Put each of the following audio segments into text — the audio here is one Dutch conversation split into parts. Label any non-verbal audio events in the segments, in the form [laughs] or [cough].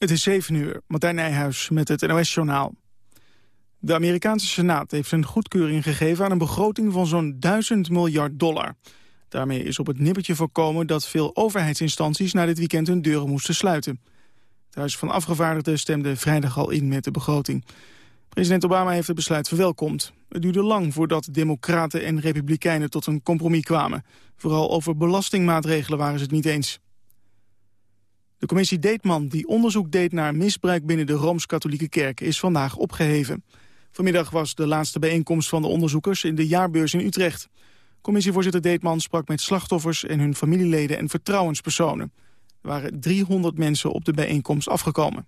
Het is 7 uur, Martijn Nijhuis met het NOS-journaal. De Amerikaanse Senaat heeft een goedkeuring gegeven aan een begroting van zo'n 1000 miljard dollar. Daarmee is op het nippertje voorkomen dat veel overheidsinstanties na dit weekend hun deuren moesten sluiten. Het Huis van Afgevaardigden stemde vrijdag al in met de begroting. President Obama heeft het besluit verwelkomd. Het duurde lang voordat democraten en republikeinen tot een compromis kwamen. Vooral over belastingmaatregelen waren ze het niet eens. De commissie Deetman, die onderzoek deed naar misbruik binnen de Rooms-Katholieke Kerk, is vandaag opgeheven. Vanmiddag was de laatste bijeenkomst van de onderzoekers in de jaarbeurs in Utrecht. Commissievoorzitter Deetman sprak met slachtoffers en hun familieleden en vertrouwenspersonen. Er waren 300 mensen op de bijeenkomst afgekomen.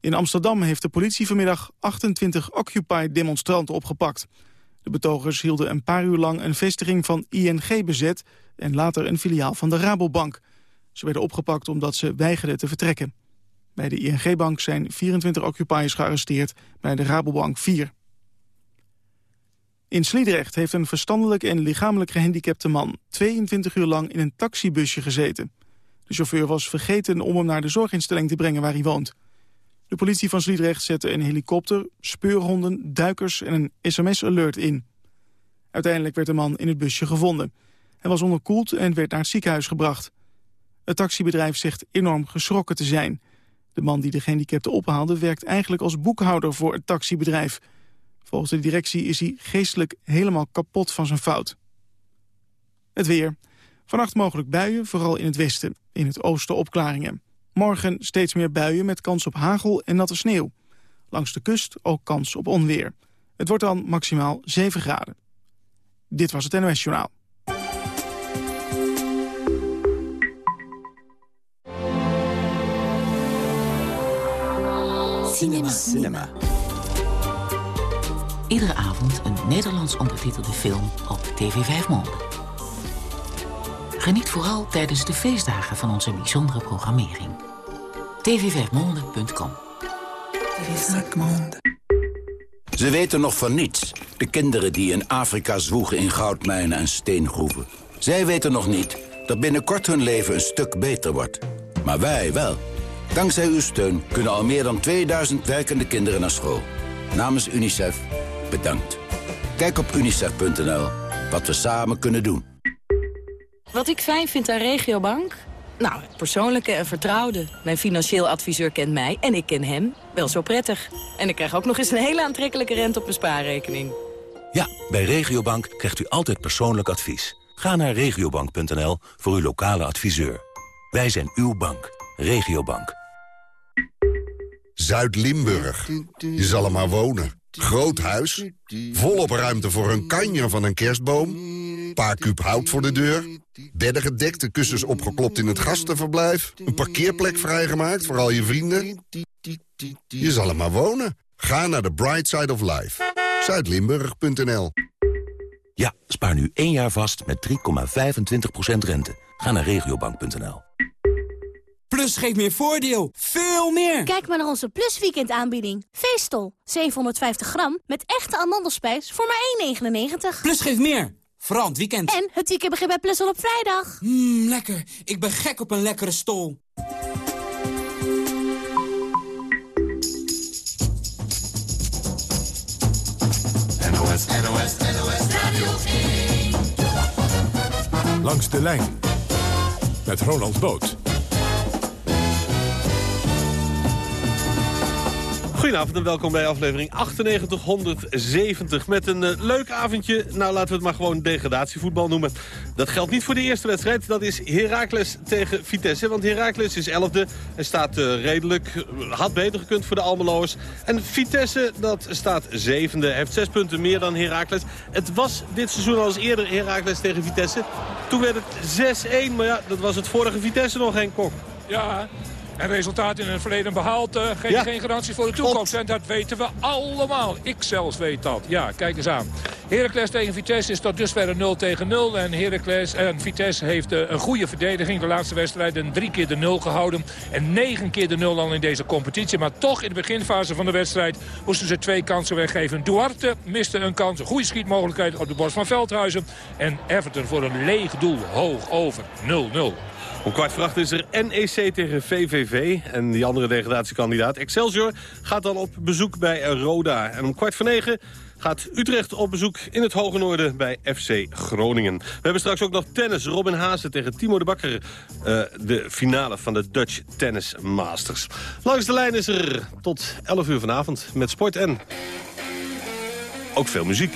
In Amsterdam heeft de politie vanmiddag 28 Occupy-demonstranten opgepakt. De betogers hielden een paar uur lang een vestiging van ING bezet... en later een filiaal van de Rabobank. Ze werden opgepakt omdat ze weigerden te vertrekken. Bij de ING-bank zijn 24 occupiers gearresteerd, bij de Rabobank 4. In Sliedrecht heeft een verstandelijk en lichamelijk gehandicapte man... 22 uur lang in een taxibusje gezeten. De chauffeur was vergeten om hem naar de zorginstelling te brengen waar hij woont. De politie van Sliedrecht zette een helikopter, speurhonden, duikers en een sms-alert in. Uiteindelijk werd de man in het busje gevonden. Hij was onderkoeld en werd naar het ziekenhuis gebracht. Het taxibedrijf zegt enorm geschrokken te zijn. De man die de gehandicapten ophaalde werkt eigenlijk als boekhouder voor het taxibedrijf. Volgens de directie is hij geestelijk helemaal kapot van zijn fout. Het weer. Vannacht mogelijk buien, vooral in het westen. In het oosten opklaringen. Morgen steeds meer buien met kans op hagel en natte sneeuw. Langs de kust ook kans op onweer. Het wordt dan maximaal 7 graden. Dit was het NOS Journaal. Cinema. Cinema. Iedere avond een Nederlands ondertitelde film op TV 5 Monde. Geniet vooral tijdens de feestdagen van onze bijzondere programmering. tv5monde.com Ze weten nog van niets. De kinderen die in Afrika zwoegen in goudmijnen en steengroeven. Zij weten nog niet dat binnenkort hun leven een stuk beter wordt. Maar wij wel. Dankzij uw steun kunnen al meer dan 2000 werkende kinderen naar school. Namens UNICEF, bedankt. Kijk op unicef.nl wat we samen kunnen doen. Wat ik fijn vind aan Regiobank? Nou, het persoonlijke en vertrouwde. Mijn financieel adviseur kent mij en ik ken hem wel zo prettig. En ik krijg ook nog eens een hele aantrekkelijke rente op mijn spaarrekening. Ja, bij Regiobank krijgt u altijd persoonlijk advies. Ga naar regiobank.nl voor uw lokale adviseur. Wij zijn uw bank. Regiobank. Zuid-Limburg. Je zal er maar wonen. Groot huis, volop ruimte voor een kanjer van een kerstboom... paar kuub hout voor de deur, bedden gedekt, de kussens opgeklopt in het gastenverblijf... een parkeerplek vrijgemaakt voor al je vrienden. Je zal er maar wonen. Ga naar de Bright Side of Life. Zuidlimburg.nl Ja, spaar nu één jaar vast met 3,25% rente. Ga naar regiobank.nl. Plus geeft meer voordeel. Veel meer. Kijk maar naar onze Plus Weekend aanbieding. Veestel. 750 gram met echte amandelspijs voor maar 1,99. Plus geeft meer. Vooral het weekend. En het weekend begint bij Plus al op vrijdag. Mmm, lekker. Ik ben gek op een lekkere stol. NOS, NOS, NOS Radio 1. Langs de lijn. Met Ronald Boot. Goedenavond en welkom bij aflevering 9870 met een uh, leuk avondje. Nou, laten we het maar gewoon degradatievoetbal noemen. Dat geldt niet voor de eerste wedstrijd. Dat is Heracles tegen Vitesse. Want Heracles is 11e en staat uh, redelijk, had beter gekund voor de Almeloers. En Vitesse, dat staat zevende, heeft zes punten meer dan Heracles. Het was dit seizoen al eens eerder Heracles tegen Vitesse. Toen werd het 6-1, maar ja, dat was het vorige Vitesse nog, geen Kok. Ja, en resultaat in het verleden behaald uh, geeft geen garantie voor de toekomst. En dat weten we allemaal. Ik zelfs weet dat. Ja, kijk eens aan. Heracles tegen Vitesse is tot dusver 0 tegen 0. En Heracles en Vitesse heeft uh, een goede verdediging. De laatste wedstrijden drie keer de 0 gehouden. En negen keer de 0 al in deze competitie. Maar toch in de beginfase van de wedstrijd moesten ze twee kansen weggeven. Duarte miste een kans. Een goede schietmogelijkheid op de borst van Veldhuizen. En Everton voor een leeg doel hoog over 0-0. Om kwart voor acht is er NEC tegen VVV. En die andere degradatiekandidaat Excelsior gaat dan op bezoek bij Roda. En om kwart voor negen gaat Utrecht op bezoek in het Hoge Noorden bij FC Groningen. We hebben straks ook nog tennis. Robin Haase tegen Timo de Bakker. Uh, de finale van de Dutch Tennis Masters. Langs de lijn is er tot 11 uur vanavond met sport en ook veel muziek.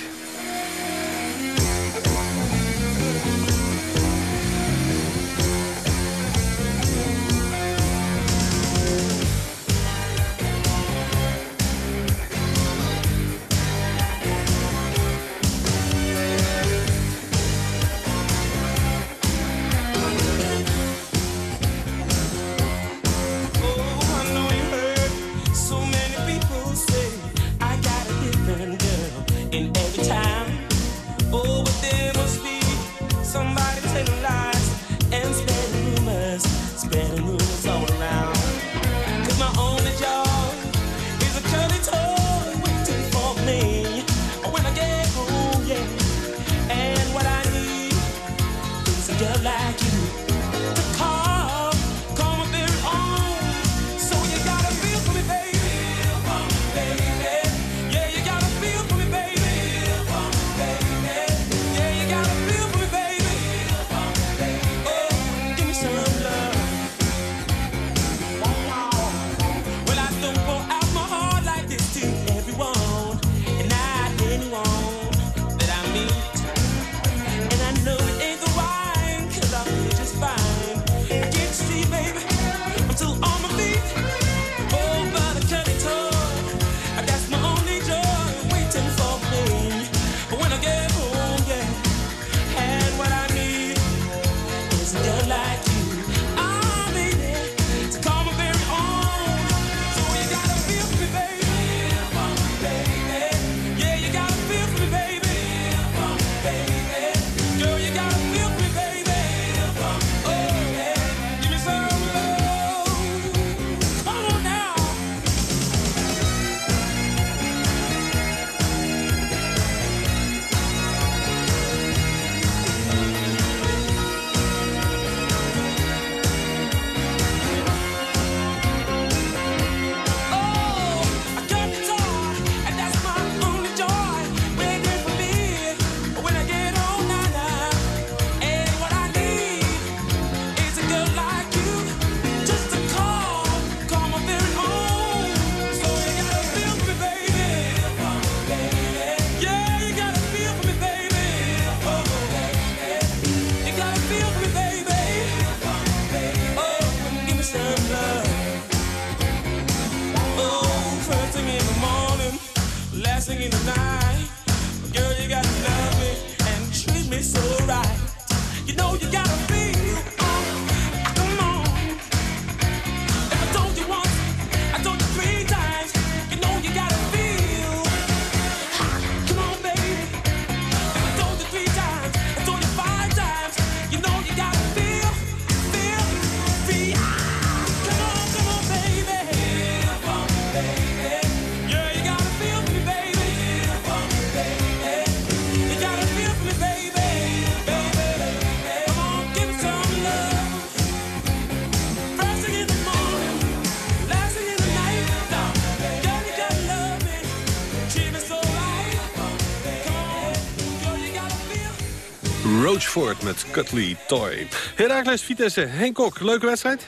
Roachford met Cutley Toy. Herakles Vitesse, Henk Kok, leuke wedstrijd?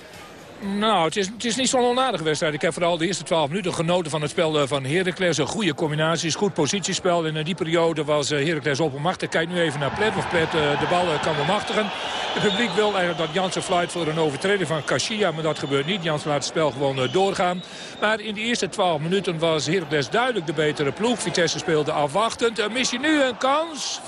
Nou, het is, het is niet zo'n onaardige wedstrijd. Ik heb vooral de eerste 12 minuten genoten van het spel eh, van Heracles. Een goede combinaties, goed positiespel. In die periode was eh, Heracles oppermachtig. Kijk nu even naar Plet, of Plet eh, de bal kan bemachtigen. Het publiek wil eigenlijk dat Jansen fluit voor een overtreding van Kashia. Maar dat gebeurt niet. Jansen laat het spel gewoon doorgaan. Maar in de eerste 12 minuten was Heracles duidelijk de betere ploeg. Vitesse speelde afwachtend. Mis je nu een kans?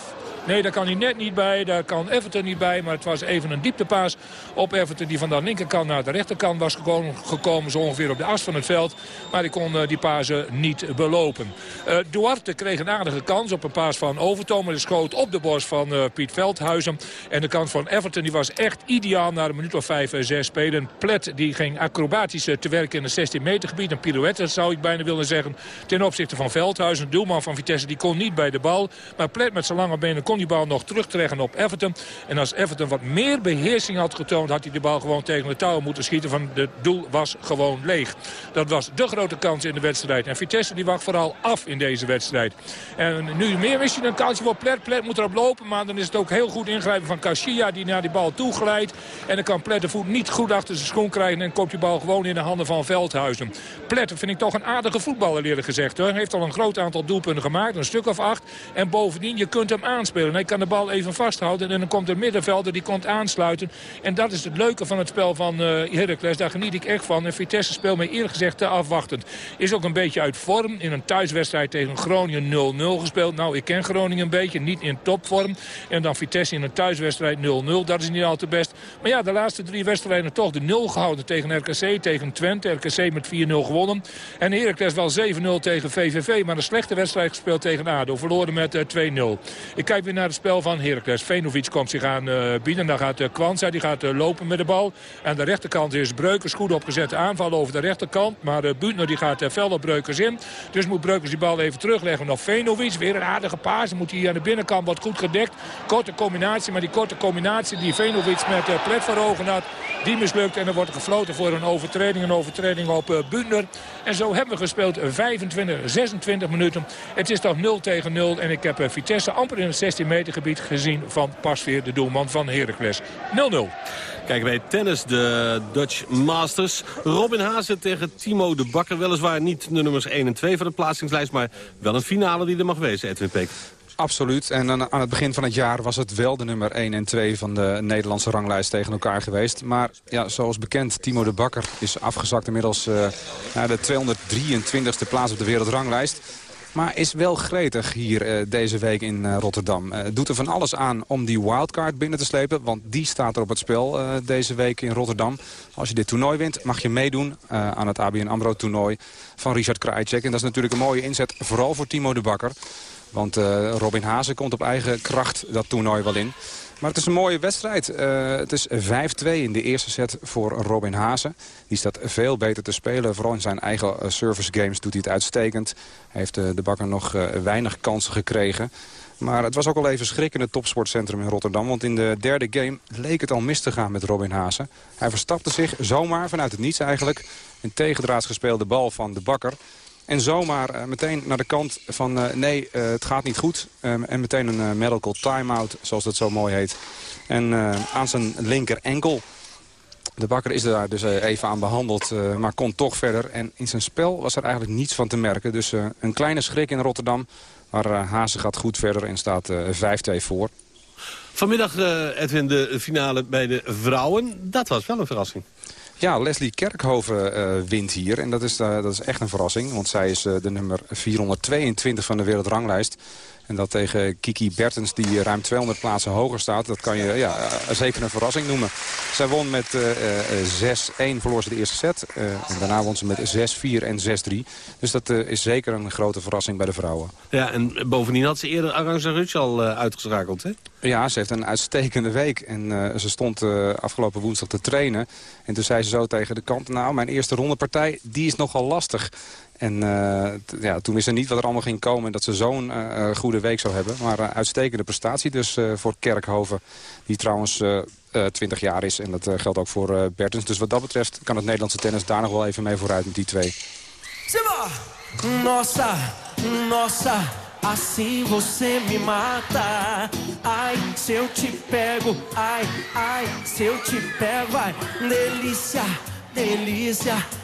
Nee, daar kan hij net niet bij. Daar kan Everton niet bij. Maar het was even een dieptepaas op Everton die van de linkerkant naar de rechterkant was gekomen. gekomen zo ongeveer op de as van het veld. Maar die kon uh, die pasen niet belopen. Uh, Duarte kreeg een aardige kans op een paas van Overtoom. Maar schoot op de borst van uh, Piet Veldhuizen. En de kans van Everton die was echt ideaal na een minuut of 5, 6 spelen. Plet die ging acrobatisch te werken in het 16 meter gebied. Een pirouette zou ik bijna willen zeggen. Ten opzichte van Veldhuizen. Doelman van Vitesse die kon niet bij de bal. Maar Plet met zijn lange benen kon die bal nog terugtrekken op Everton. En als Everton wat meer beheersing had getoond... had hij de bal gewoon tegen de touw moeten schieten. Van het doel was gewoon leeg. Dat was de grote kans in de wedstrijd. En Vitesse die wacht vooral af in deze wedstrijd. En nu meer wist je een kansje voor Plet. Plet moet erop lopen. Maar dan is het ook heel goed ingrijpen van Kashia die naar die bal toe glijdt. En dan kan Plet de voet niet goed achter zijn schoen krijgen. En komt die bal gewoon in de handen van Veldhuizen. Plet vind ik toch een aardige voetballer eerlijk gezegd. Hij heeft al een groot aantal doelpunten gemaakt. Een stuk of acht. En bovendien, je kunt hem aanspelen. Hij kan de bal even vasthouden. En dan komt de middenvelder die komt aansluiten. En dat is het leuke van het spel van uh, Heracles. Daar geniet ik echt van. En Vitesse speelt mij eerlijk gezegd te afwachtend. Is ook een beetje uit vorm. In een thuiswedstrijd tegen Groningen 0-0 gespeeld. Nou, ik ken Groningen een beetje. Niet in topvorm. En dan Vitesse in een thuiswedstrijd 0-0. Dat is niet al te best. Maar ja, de laatste drie wedstrijden toch de 0 gehouden tegen RKC, tegen Twente. RKC met 4-0 gewonnen. En Heracles wel 7-0 tegen VVV. Maar een slechte wedstrijd gespeeld tegen ADO. Verloren met 2-0. Eh, ik kijk weer naar het spel van Heracles. Venovic komt zich aan uh, bieden. Dan gaat uh, Kwanza, die gaat lopen met de bal. Aan de rechterkant is Breukers goed opgezet aanval over de rechterkant. Maar uh, Buutner die gaat fel op Breukers in. Dus moet Breukers die bal even terugleggen op Venovic. Weer een aardige paas. Dan moet hij aan de binnenkant wat goed gedekt. Korte combinatie. Maar die korte combinatie die Venovic met uh, Plet voor ogen had. Die mislukt. En er wordt gefloten voor een overtreding. Een overtreding op uh, Buutner. En zo hebben we gespeeld 25, 26 minuten. Het is toch 0 tegen 0. En ik heb Vitesse amper in het 16 meter gebied gezien van Pasveer, de doelman van Heracles. 0-0. Kijken bij tennis, de Dutch Masters. Robin Haase tegen Timo de Bakker. Weliswaar niet de nummers 1 en 2 van de plaatsingslijst... maar wel een finale die er mag wezen, Edwin Peek. Absoluut. En aan het begin van het jaar was het wel de nummer 1 en 2 van de Nederlandse ranglijst tegen elkaar geweest. Maar ja, zoals bekend, Timo de Bakker is afgezakt inmiddels uh, naar de 223ste plaats op de wereldranglijst. Maar is wel gretig hier uh, deze week in uh, Rotterdam. Uh, doet er van alles aan om die wildcard binnen te slepen. Want die staat er op het spel deze week in Rotterdam. Als je dit toernooi wint, mag je meedoen aan het ABN AMRO toernooi van Richard Krajicek. En dat is natuurlijk een mooie inzet, vooral voor Timo de Bakker. Want Robin Hazen komt op eigen kracht dat toernooi wel in. Maar het is een mooie wedstrijd. Uh, het is 5-2 in de eerste set voor Robin Hazen. Die staat veel beter te spelen. Vooral in zijn eigen uh, service games doet hij het uitstekend. Hij heeft uh, de bakker nog weinig kansen gekregen. Maar het was ook al even schrik in het topsportcentrum in Rotterdam. Want in de derde game leek het al mis te gaan met Robin Hazen. Hij verstapte zich zomaar vanuit het niets eigenlijk. Een tegendraads gespeelde bal van de bakker. En zomaar uh, meteen naar de kant van uh, nee, uh, het gaat niet goed. Um, en meteen een medical time-out, zoals dat zo mooi heet. En aan zijn linker enkel. De bakker is daar dus even aan behandeld, maar kon toch verder. En in zijn spel was er eigenlijk niets van te merken. Dus een kleine schrik in Rotterdam. Maar Hazen gaat goed verder en staat 5-2 voor. Vanmiddag, Edwin, de finale bij de vrouwen. Dat was wel een verrassing. Ja, Leslie Kerkhoven uh, wint hier. En dat is, uh, dat is echt een verrassing. Want zij is uh, de nummer 422 van de wereldranglijst. En dat tegen Kiki Bertens, die ruim 200 plaatsen hoger staat. Dat kan je ja, zeker een verrassing noemen. Zij won met uh, 6-1, verloor ze de eerste set. Uh, en daarna won ze met 6-4 en 6-3. Dus dat uh, is zeker een grote verrassing bij de vrouwen. Ja, en bovendien had ze eerder Arantxa Rutsch al uitgeschakeld, hè? Ja, ze heeft een uitstekende week. En ze stond afgelopen woensdag te trainen. En toen zei ze zo tegen de kant... nou, mijn eerste rondepartij, die is nogal lastig. En uh, ja, toen wist ze niet wat er allemaal ging komen... en dat ze zo'n uh, goede week zou hebben. Maar uitstekende prestatie dus voor Kerkhoven. Die trouwens 20 jaar is. En dat geldt ook voor Bertens. Dus wat dat betreft kan het Nederlandse tennis daar nog wel even mee vooruit met die twee. Simba! Nossa, nossa, assim você me mata. Ai, se eu te pego, ai, ai, se eu te pego, delícia, delícia.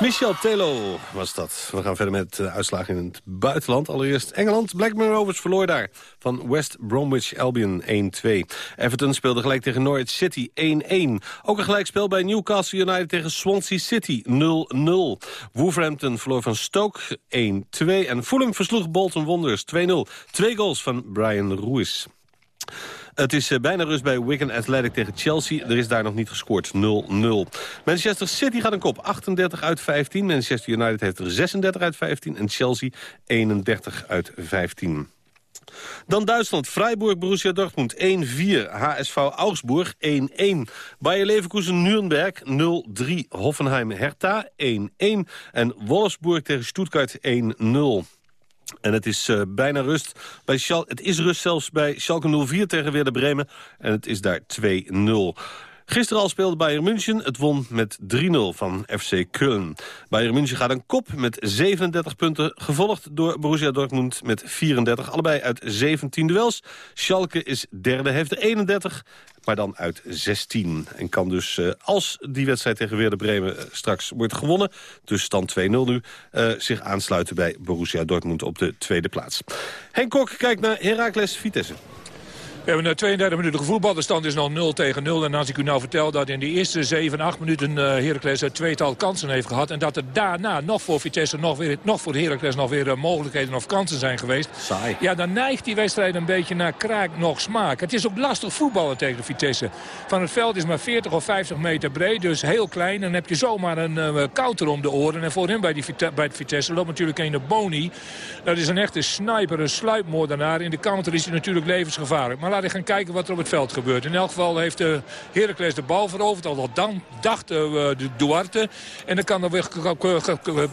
Michel Telo was dat. We gaan verder met uh, uitslagen in het buitenland. Allereerst Engeland. Blackburn Rovers verloor daar van West Bromwich Albion 1-2. Everton speelde gelijk tegen Norwich City 1-1. Ook een gelijkspel bij Newcastle United tegen Swansea City 0-0. Wolverhampton verloor van Stoke 1-2. En Fulham versloeg Bolton Wanderers 2-0. Twee goals van Brian Ruiz. Het is eh, bijna rust bij Wigan Athletic tegen Chelsea. Er is daar nog niet gescoord. 0-0. Manchester City gaat een kop. 38 uit 15. Manchester United heeft er 36 uit 15. En Chelsea 31 uit 15. Dan Duitsland. Freiburg, Borussia Dortmund 1-4. HSV Augsburg 1-1. Bayer Leverkusen, Nürnberg 0-3. Hoffenheim, Hertha 1-1. En Wolfsburg tegen Stuttgart 1-0. En het is uh, bijna rust. Bij Schal het is rust zelfs bij Schalke 04 tegen Werder Bremen. En het is daar 2-0. Gisteren al speelde Bayern München. Het won met 3-0 van FC Köln. Bayern München gaat een kop met 37 punten. Gevolgd door Borussia Dortmund met 34. Allebei uit 17 duels. Schalke is derde, heeft er 31 maar dan uit 16. En kan dus, uh, als die wedstrijd tegen Werder Bremen uh, straks wordt gewonnen... dus stand 2-0 nu, uh, zich aansluiten bij Borussia Dortmund op de tweede plaats. Henk Kok kijkt naar Heracles Vitesse. We hebben 32 minuten gevoetbald. De stand is nog 0 tegen 0. En als ik u nou vertel dat in de eerste 7, 8 minuten uh, Heracles een tweetal kansen heeft gehad. En dat er daarna nog voor Vitesse, nog, weer, nog voor Heracles nog weer uh, mogelijkheden of kansen zijn geweest. Saai. Ja, dan neigt die wedstrijd een beetje naar kraak nog smaak. Het is ook lastig voetballen tegen Vitesse. Van het veld is maar 40 of 50 meter breed, dus heel klein. En dan heb je zomaar een uh, counter om de oren. En voor hem bij, die, bij het Vitesse loopt natuurlijk een Boni. Dat is een echte sniper, een sluipmoordenaar. In de counter is hij natuurlijk levensgevaarlijk. Maar gaan kijken wat er op het veld gebeurt. In elk geval heeft de Heracles de bal veroverd. Al dan dacht uh, de Duarte. En dan kan er weer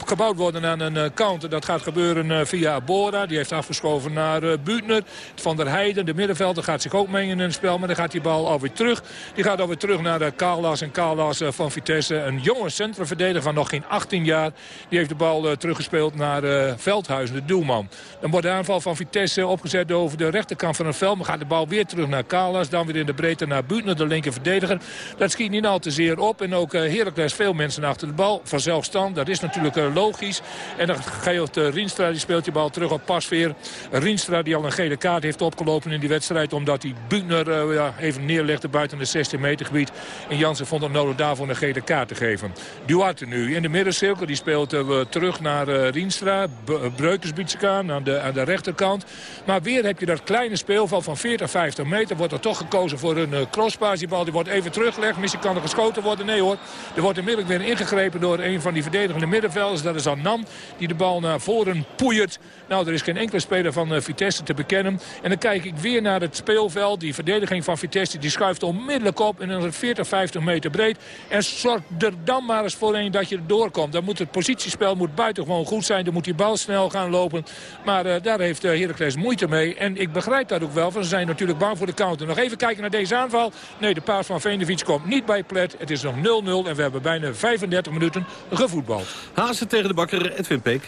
gebouwd worden aan een counter. Dat gaat gebeuren via Bora. Die heeft afgeschoven naar Buutner. Van der Heijden, de middenvelder, gaat zich ook mengen in het spel. Maar dan gaat die bal alweer terug. Die gaat alweer terug naar de Kalas. En Kalas van Vitesse, een jonge centrumverdediger van nog geen 18 jaar. Die heeft de bal teruggespeeld naar Veldhuizen, de doelman. Dan wordt de aanval van Vitesse opgezet over de rechterkant van het veld. Maar gaat de bal weer terug naar Kalas. Dan weer in de breedte naar Buutner, de linker verdediger. Dat schiet niet al te zeer op. En ook uh, Heracles veel mensen achter de bal. Vanzelfstand, dat is natuurlijk uh, logisch. En dan geeft uh, Rienstra, die speelt die bal terug op Pasveer. Rienstra die al een gele kaart heeft opgelopen in die wedstrijd. Omdat hij Buutner even neerlegde buiten het 16 meter gebied. En Jansen vond het nodig daarvoor een gele kaart te geven. Duarte nu in de middencirkel. Die speelt terug naar Rienstra. Breukers aan de, aan de rechterkant. Maar weer heb je dat kleine speelval van 40, 50 meter. Wordt er toch gekozen voor een uh, crosspaas. Die bal die wordt even teruggelegd. Misschien kan er geschoten worden. Nee hoor. Er wordt inmiddels weer ingegrepen door een van die verdedigende middenvelders. Dat is Annan. Die de bal naar voren poeiert. Nou, er is geen enkele speler van uh, Vitesse te bekennen. En dan kijk ik weer naar het speelveld. Die verdediging van Vitesse die schuift onmiddellijk op. En dan is het 40, 50 meter breed. En zorg er dan maar eens voor een dat je er doorkomt. Dan moet het positiespel moet buitengewoon goed zijn. Dan moet die bal snel gaan lopen. Maar uh, daar heeft Heracles moeite mee. En ik begrijp dat ook wel. Want ze zijn natuurlijk natuurlijk bang voor de counter. Nog even kijken naar deze aanval. Nee, de paas van Venevich komt niet bij Plet. Het is nog 0-0 en we hebben bijna 35 minuten gevoetbald. Hazen tegen de bakker Edwin Peek.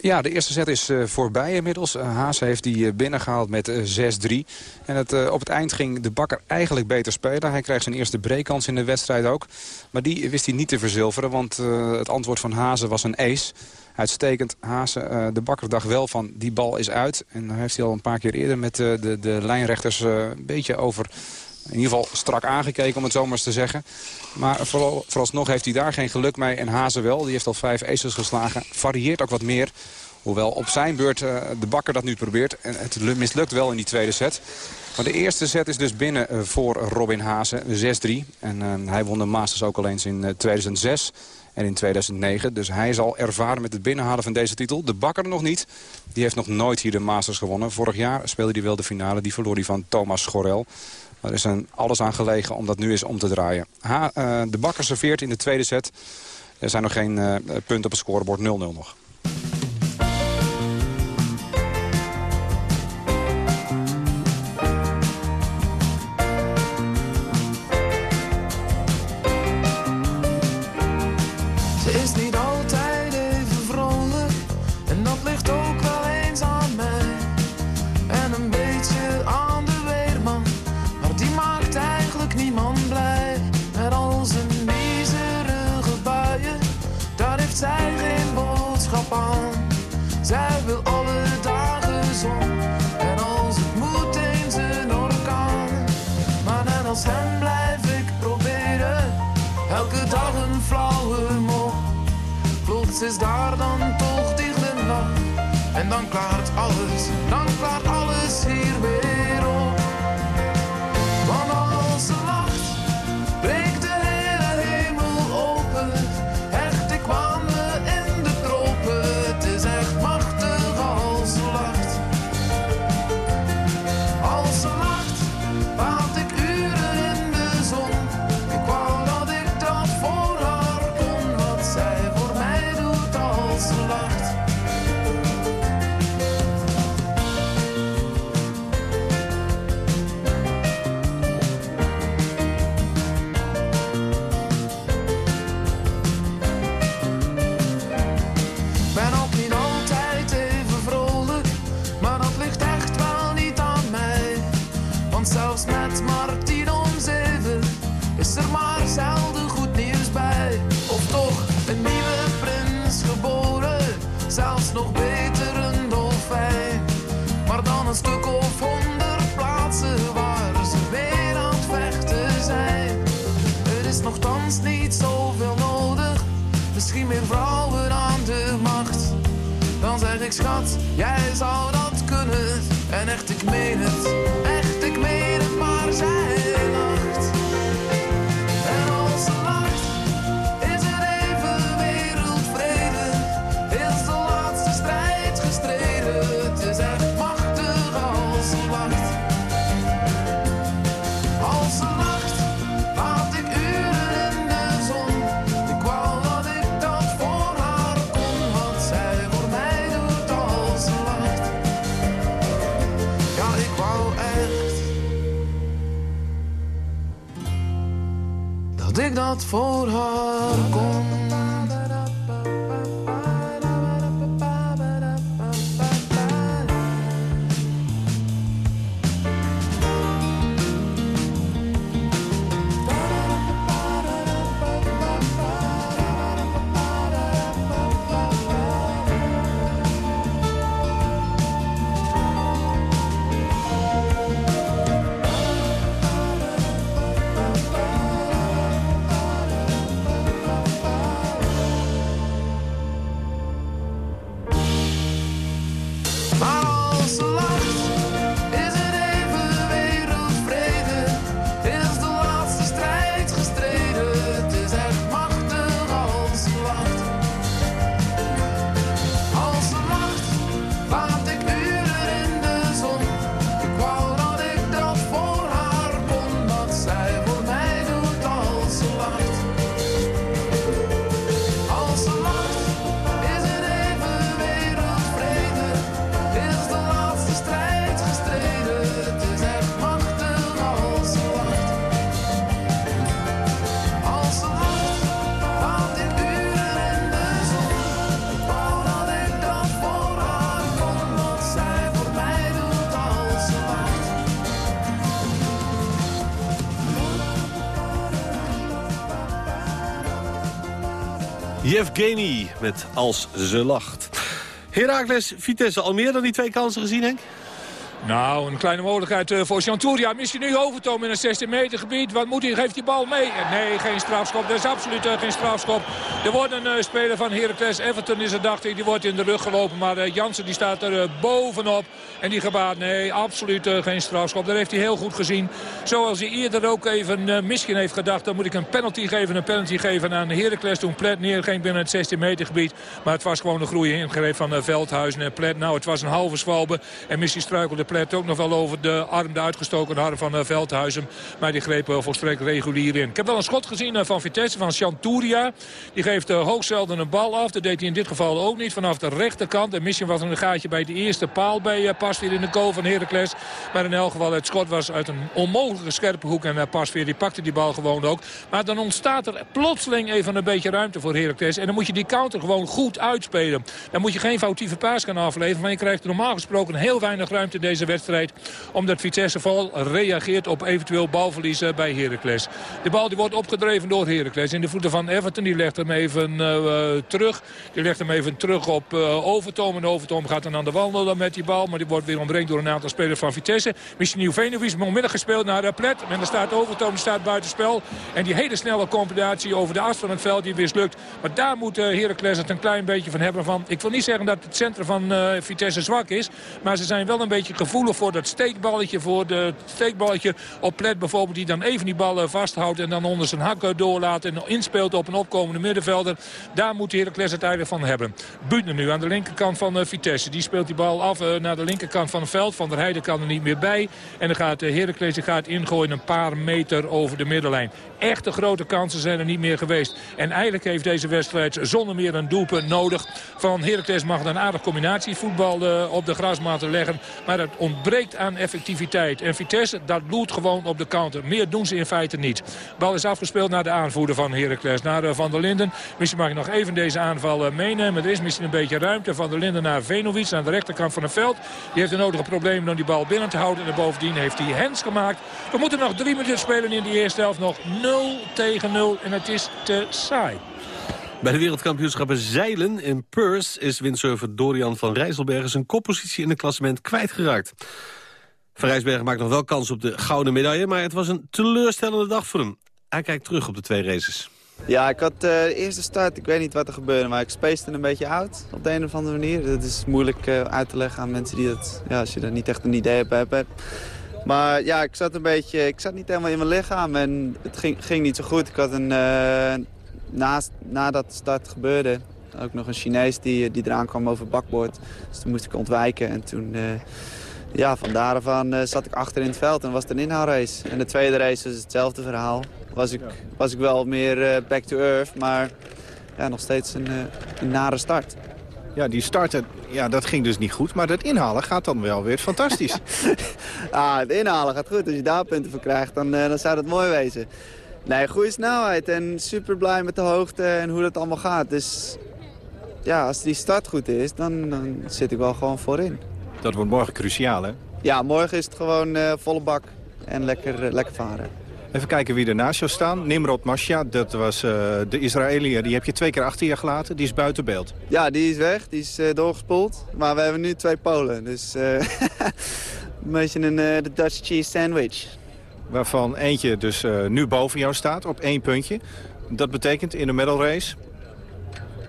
Ja, de eerste set is uh, voorbij inmiddels. Uh, Haas heeft die uh, binnengehaald met 6-3. En het, op het eind ging de bakker eigenlijk beter spelen. Hij kreeg zijn eerste breakkans in de wedstrijd ook. Maar die wist hij niet te verzilveren, want het antwoord van Hazen was een ace. Uitstekend. Hazen, de bakker dacht wel van die bal is uit. En daar heeft hij al een paar keer eerder met de, de lijnrechters een beetje over in ieder geval strak aangekeken, om het zo maar eens te zeggen. Maar vooral, vooralsnog heeft hij daar geen geluk mee. En Hazen wel, die heeft al vijf aces geslagen. Varieert ook wat meer. Hoewel op zijn beurt de bakker dat nu probeert. En het mislukt wel in die tweede set. Maar de eerste set is dus binnen voor Robin Hazen, 6-3. En hij won de Masters ook al eens in 2006 en in 2009. Dus hij is al ervaren met het binnenhalen van deze titel. De bakker nog niet. Die heeft nog nooit hier de Masters gewonnen. Vorig jaar speelde hij wel de finale. Die verloor hij van Thomas Schorel. Er is een, alles aan gelegen om dat nu eens om te draaien. Uh, de bakker serveert in de tweede set. Er zijn nog geen uh, punten op het scorebord 0-0 nog. En dan misschien meer vrouwen aan de macht. Dan zeg ik schat, jij zou dat kunnen. En echt, ik meen het, echt, ik meen het, maar zij dat voor haar Yevgeny met Als ze lacht. Heracles, Vitesse, al meer dan die twee kansen gezien, Henk? Nou, een kleine mogelijkheid eh, voor Chanturia. Misschien nu Overtoom in een 16 meter gebied. Wat moet hij? Geeft die bal mee? Nee, geen strafschop. Dat is absoluut uh, geen strafschop. Er wordt een uh, speler van Heracles. Everton is er, dacht ik. Die wordt in de rug gelopen. Maar Jansen die staat er bovenop. En die gebaat, nee, absoluut geen strafschop. Dat heeft hij heel goed gezien. Zoals hij eerder ook even misschien heeft gedacht. Dan moet ik een penalty geven. Een penalty geven aan Heracles. Toen Plet neerging binnen het 16 meter gebied. Maar het was gewoon een groei ingreep van Veldhuizen en Plet. Nou, het was een halve zwalbe. En misschien struikelde Plet ook nog wel over de arm, de uitgestoken arm van Veldhuizen. Maar die greep volstrekt regulier in. Ik heb wel een schot gezien van Vitesse, van Chanturia. Die geeft uh, hoogst zelden een bal af. Dat deed hij in dit geval ook niet. Vanaf de rechterkant. En misschien was een gaatje bij de eerste paal bij uh, Pasveer in de goal van Heracles. Maar in elk geval het schot was uit een onmogelijke scherpe hoek. En uh, Pasveer die pakte die bal gewoon ook. Maar dan ontstaat er plotseling even een beetje ruimte voor Heracles. En dan moet je die counter gewoon goed uitspelen. Dan moet je geen foutieve paas gaan afleveren. Maar je krijgt normaal gesproken heel weinig ruimte in deze wedstrijd omdat Vitesse vol reageert op eventueel balverliezen bij Heracles. De bal die wordt opgedreven door Heracles. In de voeten van Everton. Die legt hem even uh, terug. Die legt hem even terug op uh, Overtoom. En Overtoom gaat dan aan de wandelen met die bal. Maar die wordt weer omringd door een aantal spelers van Vitesse. Misschien Venovic onmiddellijk gespeeld naar de Plet. En daar staat Overtoom, die staat buitenspel. En die hele snelle combinatie over de as van het veld die mislukt. Maar daar moet uh, Heracles het een klein beetje van hebben. Van. Ik wil niet zeggen dat het centrum van Vitesse zwak is. Maar ze zijn wel een beetje gevoelig voor dat steekballetje. Voor de steekballetje op Plet bijvoorbeeld. Die dan even die bal vasthoudt. En dan onder zijn hakken doorlaat. En inspeelt op een opkomende Daar moet Heracles het eigenlijk van hebben. Buutner nu aan de linkerkant van uh, Vitesse. Die speelt die bal af uh, naar de linkerkant van het veld. Van der Heijden kan er niet meer bij. En dan gaat uh, Heracles gaat ingooien een paar meter over de middenlijn. Echte grote kansen zijn er niet meer geweest. En eigenlijk heeft deze wedstrijd zonder meer een doelpunt nodig. Van Heracles mag een aardig combinatievoetbal op de grasmatten leggen. Maar het ontbreekt aan effectiviteit. En Vitesse, dat bloedt gewoon op de counter. Meer doen ze in feite niet. Bal is afgespeeld naar de aanvoerder van Heracles. Naar Van der Linden. Misschien mag ik nog even deze aanval uh, meenemen. Er is misschien een beetje ruimte. Van der Linden naar Venovic aan de rechterkant van het veld. Die heeft de nodige problemen om die bal binnen te houden. En bovendien heeft hij hens gemaakt. We moeten nog drie minuten spelen in de eerste helft. Nog 0 tegen 0. En het is te saai. Bij de wereldkampioenschappen zeilen in Perth is windsurfer Dorian van Rijsselbergen zijn koppositie in het klassement kwijtgeraakt. Van Rijsbergen maakt nog wel kans op de gouden medaille... maar het was een teleurstellende dag voor hem. Hij kijkt terug op de twee races. Ja, ik had uh, de eerste start, ik weet niet wat er gebeurde, maar ik spacete een beetje uit op de een of andere manier. Dat is moeilijk uh, uit te leggen aan mensen die dat, ja, als je er niet echt een idee hebt. hebt. Maar ja, ik zat een beetje, ik zat niet helemaal in mijn lichaam en het ging, ging niet zo goed. Ik had een, uh, naast, nadat de start gebeurde, ook nog een Chinees die, die eraan kwam over bakboord. Dus toen moest ik ontwijken en toen ja, van daarvan uh, zat ik achter in het veld en was het een inhaalrace. En de tweede race was hetzelfde verhaal. Was ik, was ik wel meer uh, back to earth, maar ja, nog steeds een, uh, een nare start. Ja, die starten, ja, dat ging dus niet goed. Maar dat inhalen gaat dan wel weer fantastisch. [laughs] ah, het inhalen gaat goed. Als je daar punten voor krijgt, dan, dan zou dat mooi wezen. Nee, goede snelheid en super blij met de hoogte en hoe dat allemaal gaat. Dus ja, als die start goed is, dan, dan zit ik wel gewoon voorin. Dat wordt morgen cruciaal, hè? Ja, morgen is het gewoon uh, volle bak en lekker, uh, lekker varen. Even kijken wie er naast jou staan. Nimrod Masha, dat was uh, de Israëliër. Die heb je twee keer achter je gelaten. Die is buiten beeld. Ja, die is weg. Die is doorgespoeld. Maar we hebben nu twee Polen. Dus [laughs] een beetje een de Dutch cheese sandwich. Waarvan eentje dus nu boven jou staat op één puntje. Dat betekent in de medal race?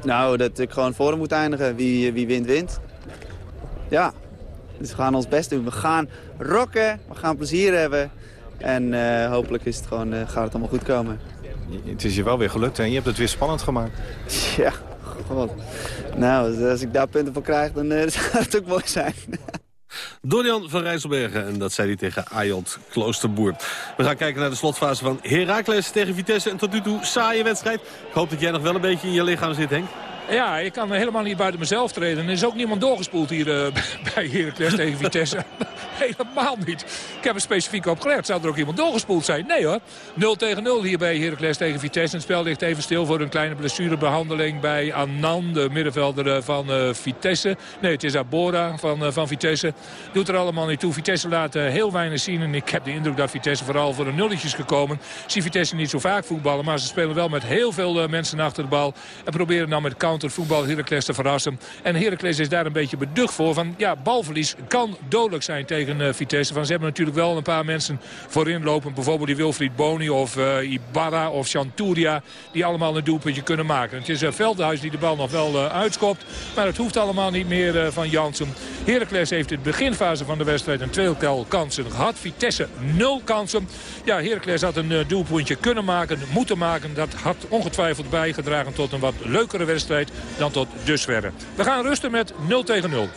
Nou, dat ik gewoon voor hem moet eindigen. Wie, wie wint, wint. Ja, dus we gaan ons best doen. We gaan rocken, we gaan plezier hebben. En uh, hopelijk is het gewoon, uh, gaat het allemaal goed komen. Het is je wel weer gelukt en je hebt het weer spannend gemaakt. Ja, god. Nou, als ik daar punten voor krijg, dan uh, [laughs] zou het ook mooi zijn. Dorian van Rijsselbergen, en dat zei hij tegen Ayot Kloosterboer. We gaan kijken naar de slotfase van Heracles tegen Vitesse. En tot nu toe saaie wedstrijd. Ik hoop dat jij nog wel een beetje in je lichaam zit, Henk. Ja, ik kan helemaal niet buiten mezelf treden. Er is ook niemand doorgespoeld hier uh, [laughs] bij Heracles tegen Vitesse. [laughs] helemaal niet. Ik heb er specifiek op. Zou er ook iemand doorgespoeld zijn? Nee hoor. 0 tegen 0 hier bij Heracles tegen Vitesse. Het spel ligt even stil voor een kleine blessurebehandeling bij Anand, de middenvelder eh, van uh, Vitesse. Nee, het is Abora van, van Vitesse. Doet er allemaal niet toe. Vitesse laat heel weinig zien. En ik heb de indruk dat Vitesse vooral voor de nulletjes gekomen. Ik zie Vitesse niet zo vaak voetballen. Maar ze spelen wel met heel veel mensen achter de bal. En proberen dan met countervoetbal Heracles te verrassen. En Heracles is daar een beetje beducht voor. Van ja, balverlies kan dodelijk zijn tegen uh, Vitesse. Van, ze hebben natuurlijk wel een paar mensen voorin lopen. Bijvoorbeeld die Wilfried Boni of uh, Ibarra of Chanturia. Die allemaal een doelpuntje kunnen maken. Het is uh, Veldhuis die de bal nog wel uitskopt. Maar het hoeft allemaal niet meer van Jansen. Heracles heeft in de beginfase van de wedstrijd een tweetal kansen gehad. Vitesse nul kansen. Ja, Heracles had een doelpuntje kunnen maken, moeten maken. Dat had ongetwijfeld bijgedragen tot een wat leukere wedstrijd dan tot dusverre. We gaan rusten met 0 tegen 0.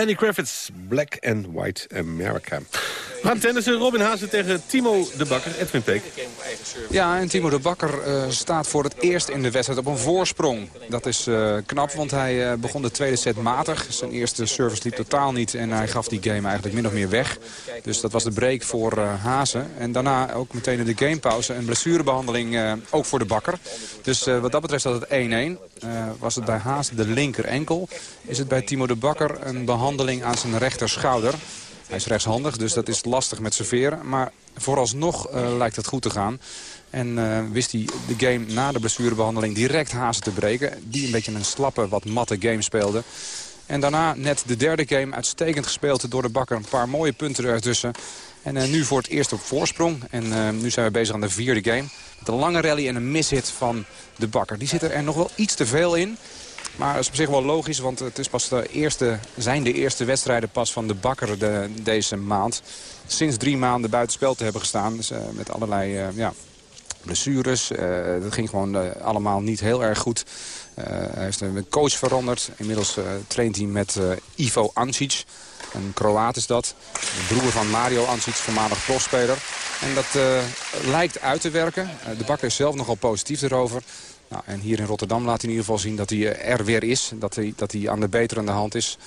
Lenny Kravitz, Black and White America. We gaan tennissen. Robin Hazen tegen Timo de Bakker. Edwin Peek. Ja, en Timo de Bakker uh, staat voor het eerst in de wedstrijd op een voorsprong. Dat is uh, knap, want hij uh, begon de tweede set matig. Zijn eerste service liep totaal niet en hij gaf die game eigenlijk min of meer weg. Dus dat was de break voor Hazen. En daarna ook meteen in de gamepauze een blessurebehandeling ook voor de Bakker. Dus wat dat betreft dat het 1-1. was het bij Hazen de linker enkel. Is het bij Timo de Bakker een behandeling aan zijn rechter schouder. Hij is rechtshandig, dus dat is lastig met serveren. Maar vooralsnog uh, lijkt het goed te gaan. En uh, wist hij de game na de blessurebehandeling direct Hazen te breken. Die een beetje een slappe, wat matte game speelde. En daarna net de derde game uitstekend gespeeld door de bakker. Een paar mooie punten ertussen. En uh, nu voor het eerst op voorsprong. En nu zijn we bezig aan de vierde game. Met een lange rally en een mishit van de bakker. Die zit er nog wel iets te veel in. Maar dat is op zich wel logisch, want het is pas de eerste, zijn de eerste wedstrijden pas van de bakker de, deze maand. Sinds drie maanden buitenspel te hebben gestaan. Dus, uh, met allerlei ja, blessures. Dat ging gewoon allemaal niet heel erg goed. Hij heeft een coach veranderd. Inmiddels traint hij met Ivo Ancic. Een Kroaat is dat. De broer van Mario Ancic, voormalig profspeler. En dat lijkt uit te werken. de bakker is zelf nogal positief erover. Nou, en hier in Rotterdam laat hij in ieder geval zien dat hij er weer is. Dat hij, dat hij aan de beterende hand is.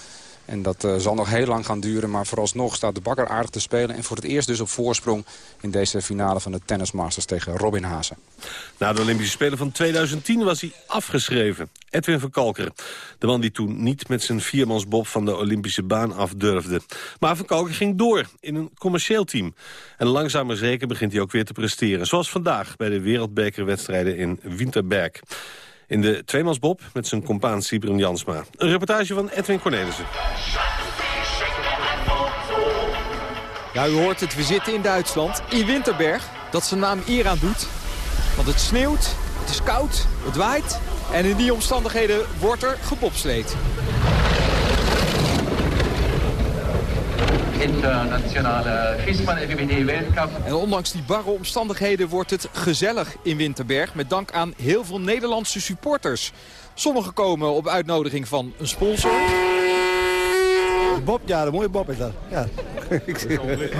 En dat uh, zal nog heel lang gaan duren. Maar vooralsnog staat de bakker aardig te spelen. En voor het eerst dus op voorsprong in deze finale van de Tennis Masters tegen Robin Haase. Na de Olympische Spelen van 2010 was hij afgeschreven. Edwin van Kalker. De man die toen niet met zijn viermansbob van de Olympische baan af durfde. Maar van Kalker ging door in een commercieel team. En langzaam maar zeker begint hij ook weer te presteren. Zoals vandaag bij de wereldbekerwedstrijden in Winterberg in de tweemansbob met zijn compaan Sibren Jansma. Een reportage van Edwin Cornelissen. Ja, u hoort het, we zitten in Duitsland, in Winterberg, dat zijn naam eer aan doet. Want het sneeuwt, het is koud, het waait en in die omstandigheden wordt er gebobsleed. Internationale FISMAN-FIBD En ondanks die barre omstandigheden wordt het gezellig in Winterberg... met dank aan heel veel Nederlandse supporters. Sommigen komen op uitnodiging van een sponsor. Bob, ja, een mooie Bob is dat. Ja. [laughs] Bent u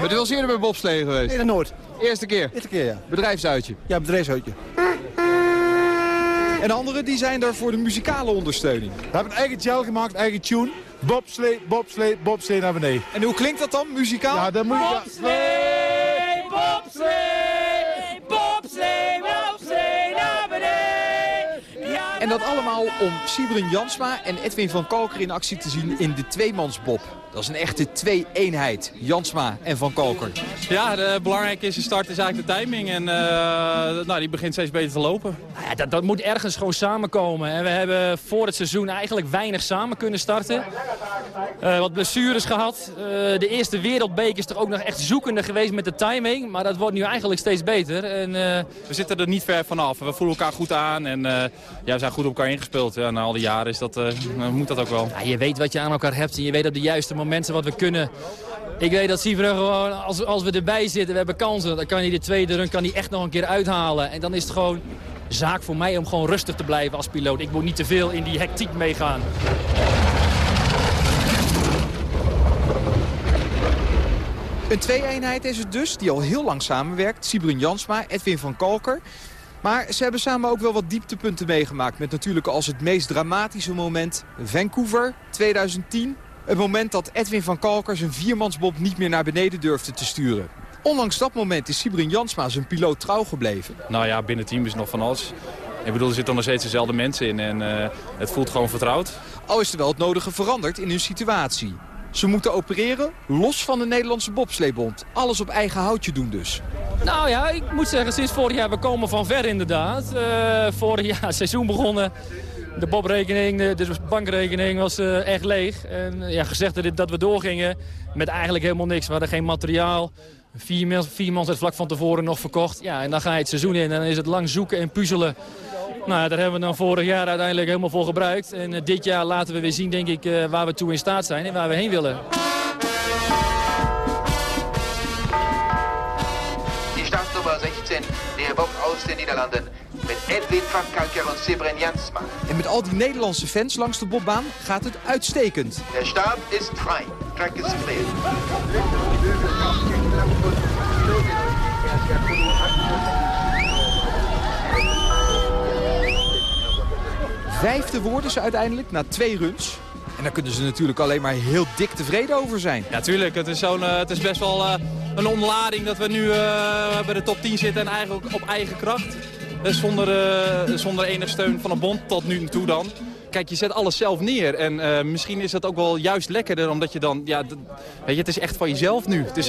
wel eens eerder bij bobslee geweest? Nee, nooit. Eerste keer? Eerste keer, ja. Bedrijfsuitje? Ja, bedrijfsuitje. En anderen die zijn er voor de muzikale ondersteuning. We hebben een eigen gel gemaakt, eigen tune. Bobslee, bobslee, bobslee naar beneden. En hoe klinkt dat dan, muzikaal? Ja, dan moet je... Bobslee, bobslee, bobslee, bobslee naar beneden. Ja, en dat allemaal om Sibren Jansma en Edwin van Kalker in actie te zien in de tweemansbob. Dat is een echte twee-eenheid, Jansma en Van Kalker. Ja, de belangrijke start is eigenlijk de timing. En uh, nou, die begint steeds beter te lopen. Nou ja, dat, dat, moet ergens gewoon samenkomen. En we hebben voor het seizoen eigenlijk weinig samen kunnen starten. Uh, wat blessures gehad. Uh, de eerste wereldbeek is er ook nog echt zoekende geweest met de timing. Maar dat wordt nu eigenlijk steeds beter. En, we zitten er niet ver vanaf. We voelen elkaar goed aan. En ja, we zijn goed op elkaar ingespeeld. Ja, na al die jaren is dat, moet dat ook wel. Ja, je weet wat je aan elkaar hebt. En je weet op de juiste momenten wat we kunnen. Ik weet dat Siveren gewoon, als, als we erbij zitten, we hebben kansen. Dan kan hij de tweede run kan hij echt nog een keer uithalen. En dan is het gewoon zaak voor mij om gewoon rustig te blijven als piloot. Ik moet niet te veel in die hectiek meegaan. Een twee-eenheid is het dus, die al heel lang samenwerkt. Sibren Jansma, Edwin van Kalker. Maar ze hebben samen ook wel wat dieptepunten meegemaakt. Met natuurlijk als het meest dramatische moment Vancouver 2010. Het moment dat Edwin van Kalker zijn viermansbob niet meer naar beneden durfde te sturen. Ondanks dat moment is Sibrin Jansma zijn piloot trouw gebleven. Nou ja, binnen het team is nog van alles. Ik bedoel, er zitten nog steeds dezelfde mensen in en uh, het voelt gewoon vertrouwd. Al is er wel het nodige veranderd in hun situatie. Ze moeten opereren, los van de Nederlandse bobsleebond. Alles op eigen houtje doen dus. Nou ja, ik moet zeggen, sinds vorig jaar, we komen van ver inderdaad. Uh, vorig jaar, [laughs] seizoen begonnen de bobrekening, de, de bankrekening was uh, echt leeg. En ja, gezegd dat, dat we doorgingen met eigenlijk helemaal niks. We hadden geen materiaal. Vier, vier man vlak van tevoren nog verkocht. Ja, en dan ga je het seizoen in en dan is het lang zoeken en puzzelen. Nou, daar hebben we dan vorig jaar uiteindelijk helemaal voor gebruikt. En uh, dit jaar laten we weer zien, denk ik, waar we toe in staat zijn en waar we heen willen. Die startnummer 16, de Bob aus den Niederlanden. Met Edwin van Kalker en Sibren Jansma. En met al die Nederlandse fans langs de bobbaan gaat het uitstekend. De start is vrij. Track is clear. Vijfde worden ze uiteindelijk na twee runs. En daar kunnen ze natuurlijk alleen maar heel dik tevreden over zijn. Ja, tuurlijk. Het is, zo'n, eh, het is best wel eh, een ontlading dat we nu eh, bij de top 10 zitten en eigenlijk op eigen kracht. Eh, zonder, eh, zonder enige steun van een bond tot nu toe dan. Kijk, je zet alles zelf neer. En eh, misschien is dat ook wel juist lekkerder, omdat je dan... Ja, weet je, het is echt van jezelf nu. Het is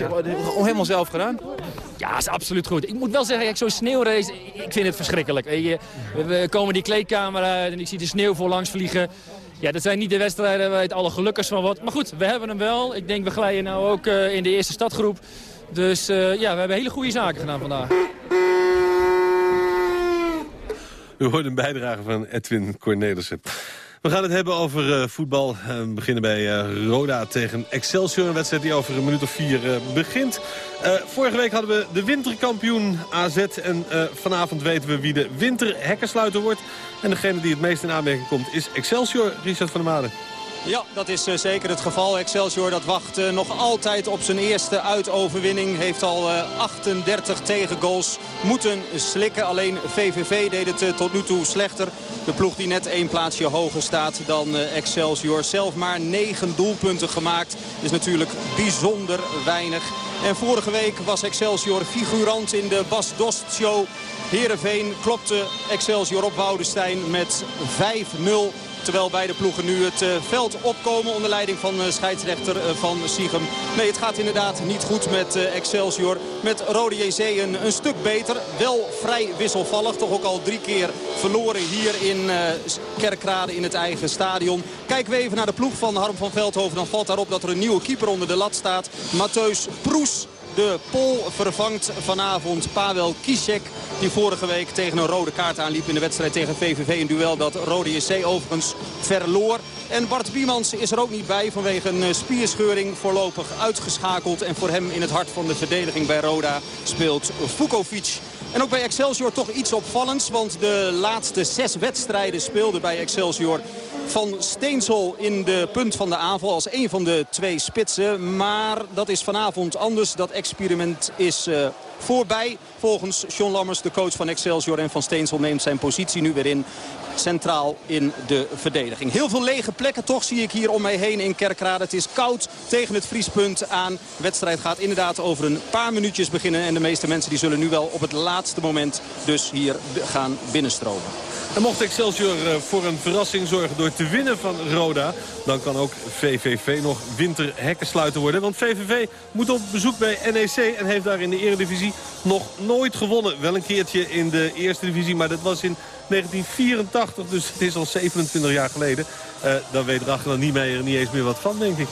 helemaal zelf gedaan. Ja, is absoluut goed. Ik moet wel zeggen, zo'n sneeuwrace, ik vind het verschrikkelijk. We- komen die kleedkamer uit en ik zie de sneeuw voorlangs vliegen. Ja, dat zijn niet de wedstrijden waar het allergelukkigst van wordt. Maar goed, we hebben hem wel. Ik denk, we glijden nou ook in de eerste stadgroep. Dus ja, we hebben hele goede zaken gedaan vandaag. U hoort een bijdrage van Edwin Cornelissen. We gaan het hebben over eh, voetbal. Eh, we beginnen bij eh, Roda tegen Excelsior. Een wedstrijd die over een minuut of vier begint. Vorige week hadden we de winterkampioen AZ. En vanavond weten we wie de winterhekkensluiter wordt. En degene die het meest in aanmerking komt is Excelsior. Richard van der Maden. Ja, dat is eh, zeker het geval. Excelsior dat wacht eh, nog altijd op zijn eerste uitoverwinning. Heeft al eh, 38 tegengoals moeten slikken. Alleen VVV deed het eh, tot nu toe slechter. De ploeg die net één plaatsje hoger staat dan eh, Excelsior. Zelf maar negen doelpunten gemaakt. Is natuurlijk bijzonder weinig. En vorige week was Excelsior figurant in de Bas Dost Show. Heerenveen klopte Excelsior op Woudestein met 5-0. Terwijl beide ploegen nu het eh, veld opkomen onder leiding van eh, scheidsrechter eh, Van Siegem. Nee, het gaat inderdaad niet goed met Excelsior. Met Rode JC een, een stuk beter. Wel vrij wisselvallig. Toch ook al drie keer verloren hier in Kerkrade in het eigen stadion. Kijken we even naar de ploeg van Harm van Veldhoven. Dan valt daarop dat er een nieuwe keeper onder de lat staat. Mattheus Proes. De Pol vervangt vanavond Pavel Kisek. Die vorige week tegen een rode kaart aanliep in de wedstrijd tegen VVV. Een duel dat Rode JC overigens verloor. En Bart Biemans is er ook niet bij vanwege een eh, spierscheuring voorlopig uitgeschakeld. En voor hem in het hart van de verdediging bij Roda speelt Vukovic. En ook bij Excelsior toch iets opvallends. Want de laatste zes wedstrijden speelde bij Excelsior van Steensel in de punt van de aanval als een van de twee spitsen. Maar dat is vanavond anders. Dat experiment is eh, voorbij. Volgens John Lammers, de coach van Excelsior en van Steensel neemt zijn positie nu weer in. Centraal in de verdediging. Heel veel lege plekken toch zie ik hier om mij heen in Kerkrade. Het is koud tegen het vriespunt aan. De wedstrijd gaat inderdaad over een paar minuutjes beginnen. En de meeste mensen die zullen nu wel op het laatste moment dus hier gaan binnenstromen. En mocht Excelsior eh, voor een verrassing zorgen door te winnen van Roda... dan kan ook VVV nog winterhekkensluiter worden. Want VVV moet op bezoek bij NEC en heeft daar in de eredivisie nog nooit gewonnen. Wel een keertje in de eerste divisie, maar dat was in 1984. Dus het is al 27 jaar geleden. Eh, dan weet Rachen dan niet, meer, niet eens meer wat van, denk ik.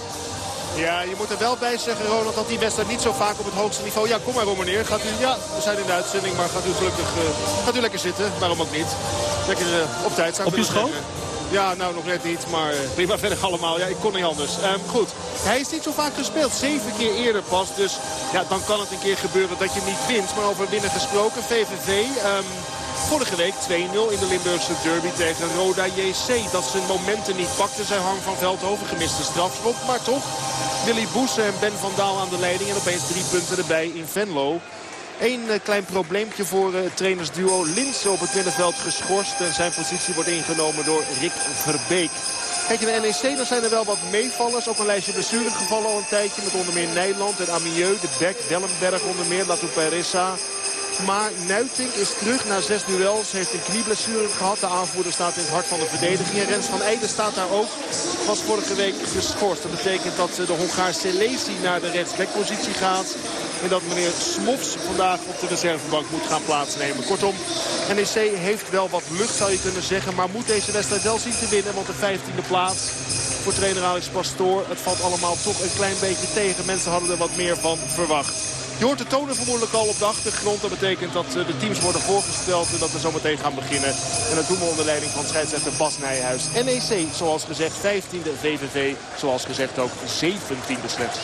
Ja, je moet er wel bij zeggen, Ronald, dat die wedstrijd niet zo vaak op het hoogste niveau... Ja, kom maar, meneer. Gaat u, ja, we zijn in de uitzending, maar gaat u gelukkig eh, gaat u lekker zitten. Waarom ook niet? Lekker eh, op tijd, zou ik Op je schoot? zeggen. Ja, nou nog net niet, maar eh, prima verder allemaal. Ja, ik kon niet anders. Ehm, goed, hij is niet zo vaak gespeeld. Zeven keer eerder pas. Dus ja, dan kan het een keer gebeuren dat je niet wint. Maar over winnen gesproken, VVV... ehm, Vorige week 2-0 in de Limburgse derby tegen Roda JC. Dat zijn momenten niet pakte, zei Harm van Veldhoven. Gemiste strafschop, maar toch. Willy Boesen en Ben van Daal aan de leiding. En opeens drie punten erbij in Venlo. Eén eh, klein probleempje voor eh, het trainersduo. Linse op het middenveld geschorst. En zijn positie wordt ingenomen door Rick Verbeek. Kijk je naar NEC, dan zijn er wel wat meevallers. Ook een lijstje blessuregevallen al een tijdje. Met onder meer Nederland en Amieux, de Bek, Dellenberg onder meer, Latou Perissa. Maar Nuiting is terug na zes duels. Heeft een knieblessure gehad. De aanvoerder staat in het hart van de verdediging. En Rens van Eijden staat daar ook. Was vorige week geschorst. Dat betekent dat de Hongaar Selesi naar de rechtsbackpositie gaat. En dat meneer Smofs vandaag op de reservebank moet gaan plaatsnemen. Kortom, NEC heeft wel wat lucht zou je kunnen zeggen. Maar moet deze wedstrijd wel zien te winnen. Want de 15e plaats voor trainer Alex Pastoor. Het valt allemaal toch een klein beetje tegen. Mensen hadden er wat meer van verwacht. Je hoort de tonen vermoedelijk al op de achtergrond. Dat betekent dat eh, de teams worden voorgesteld en dat we zo meteen gaan beginnen. En dat doen we onder leiding van scheidsrechter Bas Nijhuis. NEC, zoals gezegd, 15e VVV. Zoals gezegd ook 17e slechts.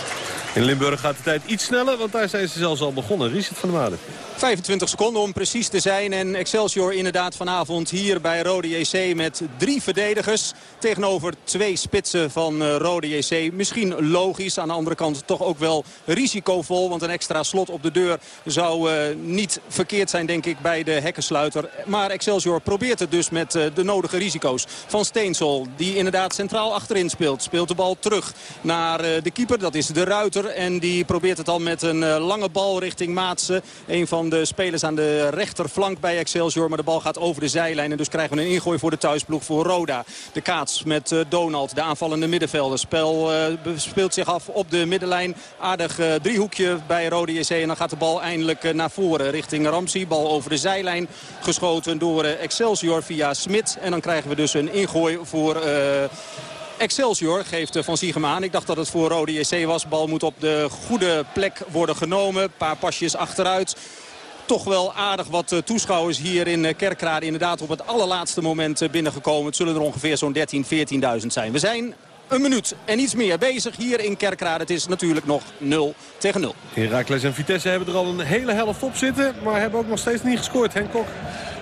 In Limburg gaat de tijd iets sneller, want daar zijn ze zelfs al begonnen. Richard van der Maden. 25 seconden om precies te zijn. En Excelsior inderdaad vanavond hier bij Rode JC met drie verdedigers. Tegenover twee spitsen van uh, Rode JC. Misschien logisch. Aan de andere kant toch ook wel risicovol. Want een extra slot op de deur zou uh, niet verkeerd zijn denk ik bij de hekkensluiter. Maar Excelsior probeert het dus met uh, de nodige risico's. Van Steensel die inderdaad centraal achterin speelt. Speelt de bal terug naar de keeper. Dat is de Ruiter. En die probeert het dan met een lange bal richting Maatsen. Een van de spelers aan de rechterflank bij Excelsior. Maar de bal gaat over de zijlijn. En dus krijgen we een ingooi voor de thuisploeg voor Roda. De kaats met uh, Donald, de aanvallende middenvelder. Spel uh, speelt zich af op de middenlijn. Aardig driehoekje bij Rode JC. En dan gaat de bal eindelijk naar voren richting Ramsey. Bal over de zijlijn geschoten door Excelsior via Smit. En dan krijgen we dus een ingooi voor... Excelsior geeft Van Siegem aan. Ik dacht dat het voor Rode JC was. Bal moet op de goede plek worden genomen. Een paar pasjes achteruit toch wel aardig wat eh, toeschouwers hier in eh, Kerkrade. Inderdaad op het allerlaatste moment eh, binnengekomen. Het zullen er ongeveer zo'n 13, 14.000 zijn. We zijn een minuut en iets meer bezig hier in Kerkrade. Het is natuurlijk nog 0 tegen 0. Herakles en Vitesse hebben er al een hele helft op zitten. Maar hebben ook nog steeds niet gescoord, Henk Kok.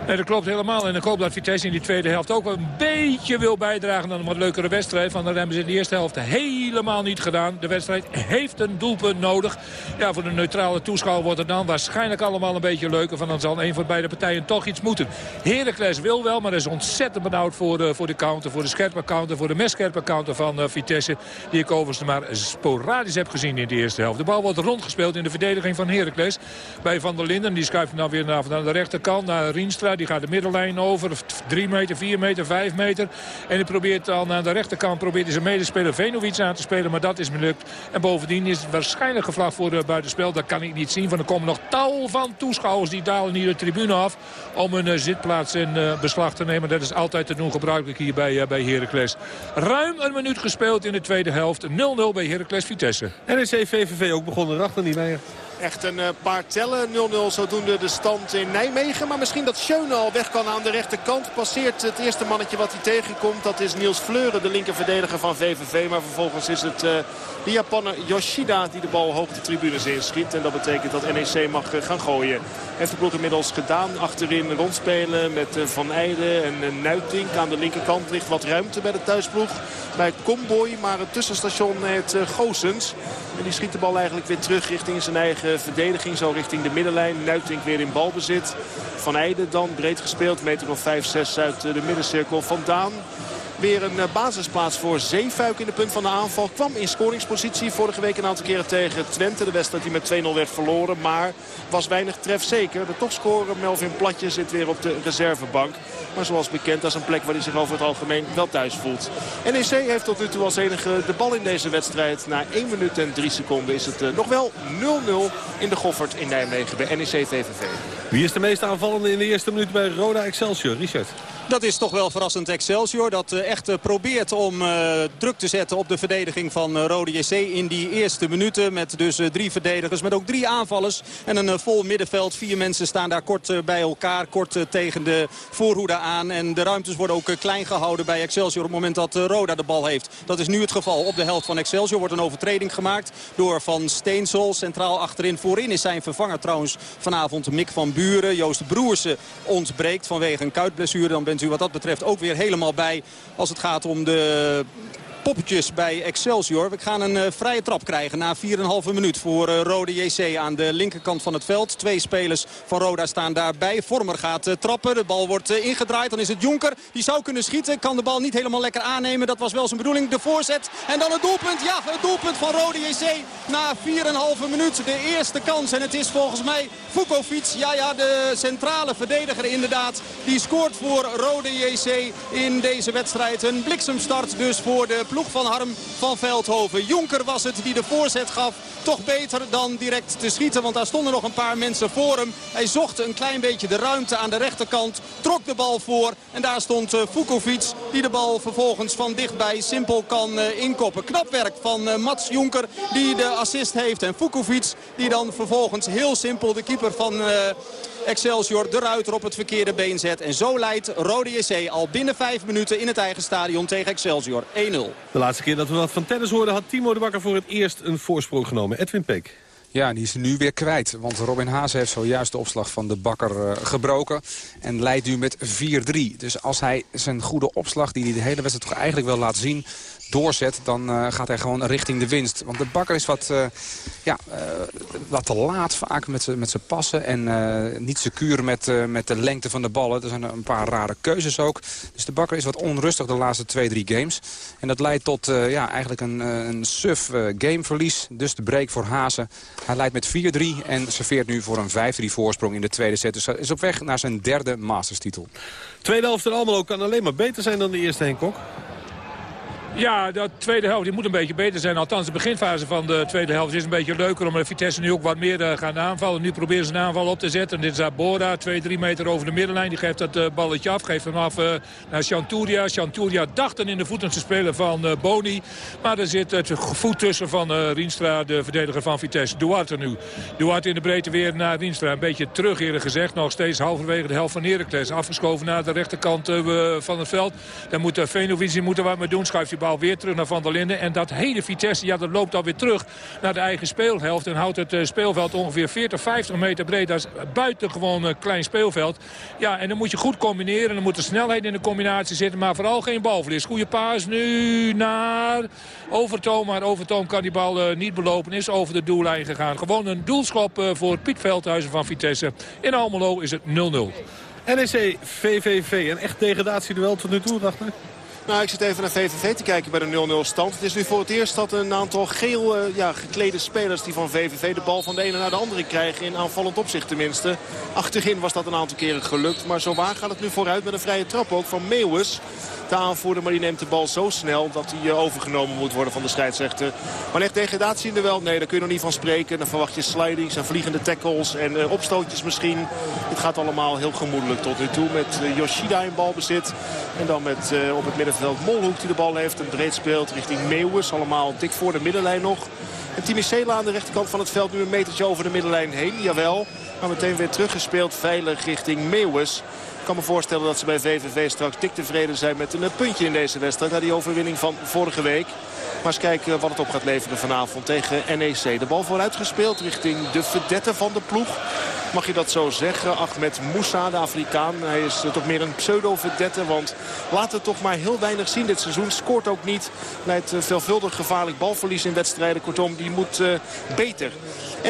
Nee, dat klopt helemaal. En ik hoop dat Vitesse in die tweede helft ook een beetje wil bijdragen aan een wat leukere wedstrijd. Dat hebben ze in de eerste helft helemaal niet gedaan. De wedstrijd heeft een doelpunt nodig. Ja, voor de neutrale toeschouwer wordt het dan waarschijnlijk allemaal een beetje leuker. Van dan zal een van beide partijen toch iets moeten. Heracles wil wel, maar is ontzettend benauwd voor de, voor de counter. Voor de scherpe counter, voor de messcherpe counter van uh, Vitesse. Die ik overigens maar sporadisch heb gezien in de eerste helft. De bal wordt rondgespeeld in de verdediging van Heracles. Bij Van der Linden. Die schuift dan weer naar, naar de rechterkant. Naar Rienstra. Die gaat de middenlijn over. 3 meter, 4 meter, 5 meter. En hij probeert dan aan de rechterkant probeert hij zijn medespeler Venovic aan te spelen. Maar dat is mislukt. En bovendien is het waarschijnlijk gevraagd voor de buitenspel. Dat kan ik niet zien. Want er komen nog tal van toeschouwers die dalen hier de tribune af. Om een uh, zitplaats in uh, beslag te nemen. Dat is altijd te doen gebruikelijk hier bij, bij Heracles. Ruim een minuut gespeeld in de tweede helft. 0-0 bij Heracles Vitesse. NEC VVV ook begonnen. Rachter niet meer. Echt een paar tellen. 0-0 zodoende de stand in Nijmegen. Maar misschien dat Schöne al weg kan aan de rechterkant. Passeert het eerste mannetje wat hij tegenkomt. Dat is Niels Fleuren, de linkerverdediger van VVV. Maar vervolgens is het uh, de Japaner Yoshida die de bal hoog de tribunes inschiet. En dat betekent dat NEC mag uh, gaan gooien. Heeft de ploeg inmiddels gedaan. Achterin rondspelen met Van Eijden en Nuitink. Aan de linkerkant ligt wat ruimte bij de thuisploeg. Bij Comboy, maar het tussenstation het Goosens. En die schiet de bal eigenlijk weer terug richting zijn eigen verdediging. Zo richting de middenlijn. Nuitink weer in balbezit. Van Eijden dan breed gespeeld. Meter of 5-6 uit de middencirkel. Vandaan weer een basisplaats voor Zeefuik in de punt van de aanval. Kwam in scoringspositie vorige week een aantal keren tegen Twente. De wedstrijd die met 2-0 werd verloren. Maar was weinig trefzeker. De topscorer Melvin Platje zit weer op de reservebank. Maar zoals bekend, dat is een plek waar hij zich over het algemeen wel thuis voelt. NEC heeft tot nu toe als enige de bal in deze wedstrijd. Na 1 minuut en 3 seconden is het uh, nog wel 0-0 in de Goffert in Nijmegen bij NEC VVV. Wie is de meest aanvallende in de eerste minuut bij Roda Excelsior? Richard. Dat is toch wel verrassend Excelsior. Dat uh, echt uh, probeert om uh, druk te zetten op de verdediging van Rode JC in die eerste minuten. Met dus drie verdedigers, met ook drie aanvallers. En een vol middenveld. Vier mensen staan daar kort bij elkaar. Kort tegen de voorhoede aan. En de ruimtes worden ook klein gehouden bij Excelsior op het moment dat Roda de bal heeft. Dat is nu het geval. Op de helft van Excelsior wordt een overtreding gemaakt door Van Steensel. Centraal achterin. Voorin is zijn vervanger trouwens vanavond Mick van Buren. Joost Broersen ontbreekt vanwege een kuitblessure. Dan bent u wat dat betreft ook weer helemaal bij als het gaat om de poppetjes bij Excelsior. We gaan een uh, vrije trap krijgen na 4,5 minuut voor uh, Rode JC aan de linkerkant van het veld. Twee spelers van Roda staan daarbij. Vormer gaat uh, trappen. De bal wordt ingedraaid. Dan is het Jonker. Die zou kunnen schieten. Kan de bal niet helemaal lekker aannemen. Dat was wel zijn bedoeling. De voorzet. En dan het doelpunt. Ja, het doelpunt van Rode JC na 4,5 minuut. De eerste kans. En het is volgens mij Vukovic. Ja, ja, de centrale verdediger inderdaad. Die scoort voor Rode JC in deze wedstrijd. Een bliksemstart dus voor de ploeg van Harm van Veldhoven. Jonker was het die de voorzet gaf. Toch beter dan direct te schieten, want daar stonden nog een paar mensen voor hem. Hij zocht een klein beetje de ruimte aan de rechterkant. Trok de bal voor en daar stond uh, Vukovic die de bal vervolgens van dichtbij simpel kan uh, inkoppen. Knap werk van uh, Mats Jonker die de assist heeft. En Vukovic die dan vervolgens heel simpel de keeper van... Excelsior de ruiter op het verkeerde been zet. En zo leidt Rode JC al binnen vijf minuten in het eigen stadion tegen Excelsior 1-0. De laatste keer dat we wat van tennis hoorden had Timo de Bakker voor het eerst een voorsprong genomen. Edwin Peek. Ja, die is nu weer kwijt. Want Robin Haase heeft zojuist de opslag van de bakker uh, gebroken. En leidt nu met 4-3. Dus als hij zijn goede opslag, die hij de hele wedstrijd toch eigenlijk wil laten zien doorzet, dan uh, gaat hij gewoon richting de winst. Want de bakker is wat, uh, ja, uh, wat te laat vaak met zijn passen. En niet secuur met, met de lengte van de ballen. Er zijn een paar rare keuzes ook. Dus de bakker is wat onrustig de laatste twee, drie games. En dat leidt tot ja, eigenlijk een, een suf gameverlies. Dus de break voor Hazen. Hij leidt met 4-3 en serveert nu voor een 5-3 voorsprong in de tweede set. Dus hij is op weg naar zijn derde masterstitel. Tweede helft in Almelo kan alleen maar beter zijn dan de eerste Henk Kok. Ja, de tweede helft die moet een beetje beter zijn. Althans, de beginfase van de tweede helft is een beetje leuker... omdat Vitesse nu ook wat meer uh, gaan aanvallen. Nu proberen ze een aanval op te zetten. dit is Abora, 2, 3 meter over de middenlijn. Die geeft dat uh, balletje af, geeft hem af uh, naar Chanturia. Chanturia dachten in de voeten te spelen van Boni. Maar er zit het voet tussen van Rienstra, de verdediger van Vitesse. Duarte nu. Duarte in de breedte weer naar Rienstra. Een beetje terug eerder gezegd. Nog steeds halverwege de helft van Heracles. Afgeschoven naar de rechterkant van het veld. Dan moet de Venovici moeten wat mee doen. Schuift die bal weer terug naar Van der Linden. En dat hele Vitesse, ja, dat loopt alweer terug naar de eigen speelhelft. En houdt het speelveld ongeveer 40, 50 meter breed. Dat is buitengewoon een klein speelveld. Ja, en dan moet je goed combineren. Dan moet de snelheid in de combinatie zitten. Maar vooral geen balverlies. Goede paas nu naar Overtoom. Maar Overtoom kan die bal uh, niet belopen. Is over de doellijn gegaan. Gewoon een doelschop voor Piet Veldhuizen van Vitesse. In Almelo is het 0-0. NEC, VVV. Een echt degradatieduel tot nu toe, dacht ik. Nou, ik zit even naar VVV te kijken bij de 0-0 stand. Het is nu voor het eerst dat een aantal geel uh, ja, geklede spelers die van VVV de bal van de ene naar de andere krijgen. In aanvallend opzicht tenminste. Achterin was dat een aantal keren gelukt. Maar zo waar gaat het nu vooruit met een vrije trap ook van Meeuwis de aanvoerder. Maar die neemt de bal zo snel dat hij eh, overgenomen moet worden van de scheidsrechter. Maar echt degradatie in de wel? Nee, daar kun je nog niet van spreken. Dan verwacht je slidings en vliegende tackles en uh, opstootjes misschien. Het gaat allemaal heel gemoedelijk tot nu toe. Met Yoshida in balbezit. En dan met op het middenveld Molhoek die de bal heeft. En breed speelt richting Meeuwis. Allemaal dik voor de middenlijn nog. En Timicela aan de rechterkant van het veld nu een metertje over de middenlijn heen. Jawel. Maar meteen weer teruggespeeld veilig richting Meeuwis. Ik kan me voorstellen dat ze bij VVV straks dik tevreden zijn met een puntje in deze wedstrijd. Na die overwinning van vorige week. Maar eens kijken wat het op gaat leveren vanavond tegen NEC. De bal vooruit gespeeld richting de verdette van de ploeg. Mag je dat zo zeggen? Ahmed Moussa, de Afrikaan. Hij is toch meer een pseudo-verdette. Want laat het toch maar heel weinig zien dit seizoen. Scoort ook niet. Leidt veelvuldig gevaarlijk balverlies in wedstrijden. Kortom, die moet uh, beter.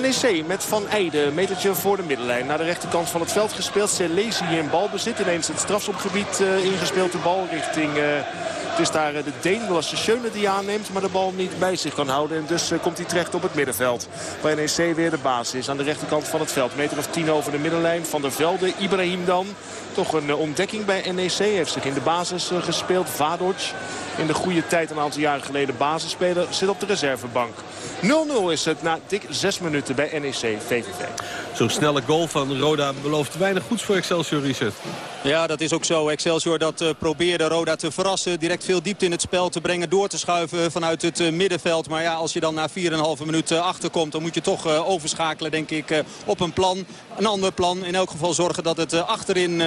NEC met Van Eijden. Metertje voor de middenlijn. Naar de rechterkant van het veld gespeeld. Selesi in balbezit. Ineens het strafschopgebied uh, ingespeeld. De bal richting... het is daar de Deen, Lasse Schöne die aanneemt, maar de bal niet bij zich kan houden. En dus uh, komt hij terecht op het middenveld. Waar NEC weer de baas is aan de rechterkant van het veld. Meter of tien over de middenlijn van der Velde. Ibrahim dan. Toch een uh, ontdekking bij NEC. Heeft zich in de basis uh, gespeeld. Vadoc in de goede tijd een aantal jaren geleden basisspeler. Zit op de reservebank. 0-0 is het na dik zes minuten bij NEC VVV. Zo'n snelle goal van Roda belooft weinig goeds voor Excelsior Richard. Ja, dat is ook zo. Excelsior dat uh, probeerde Roda te verrassen. Direct veel diepte in het spel te brengen. Door te schuiven vanuit het uh, middenveld. Maar ja, als je dan na 4,5 minuten achterkomt... dan moet je toch uh, overschakelen, denk ik, op een plan. Een ander plan. In elk geval zorgen dat het achterin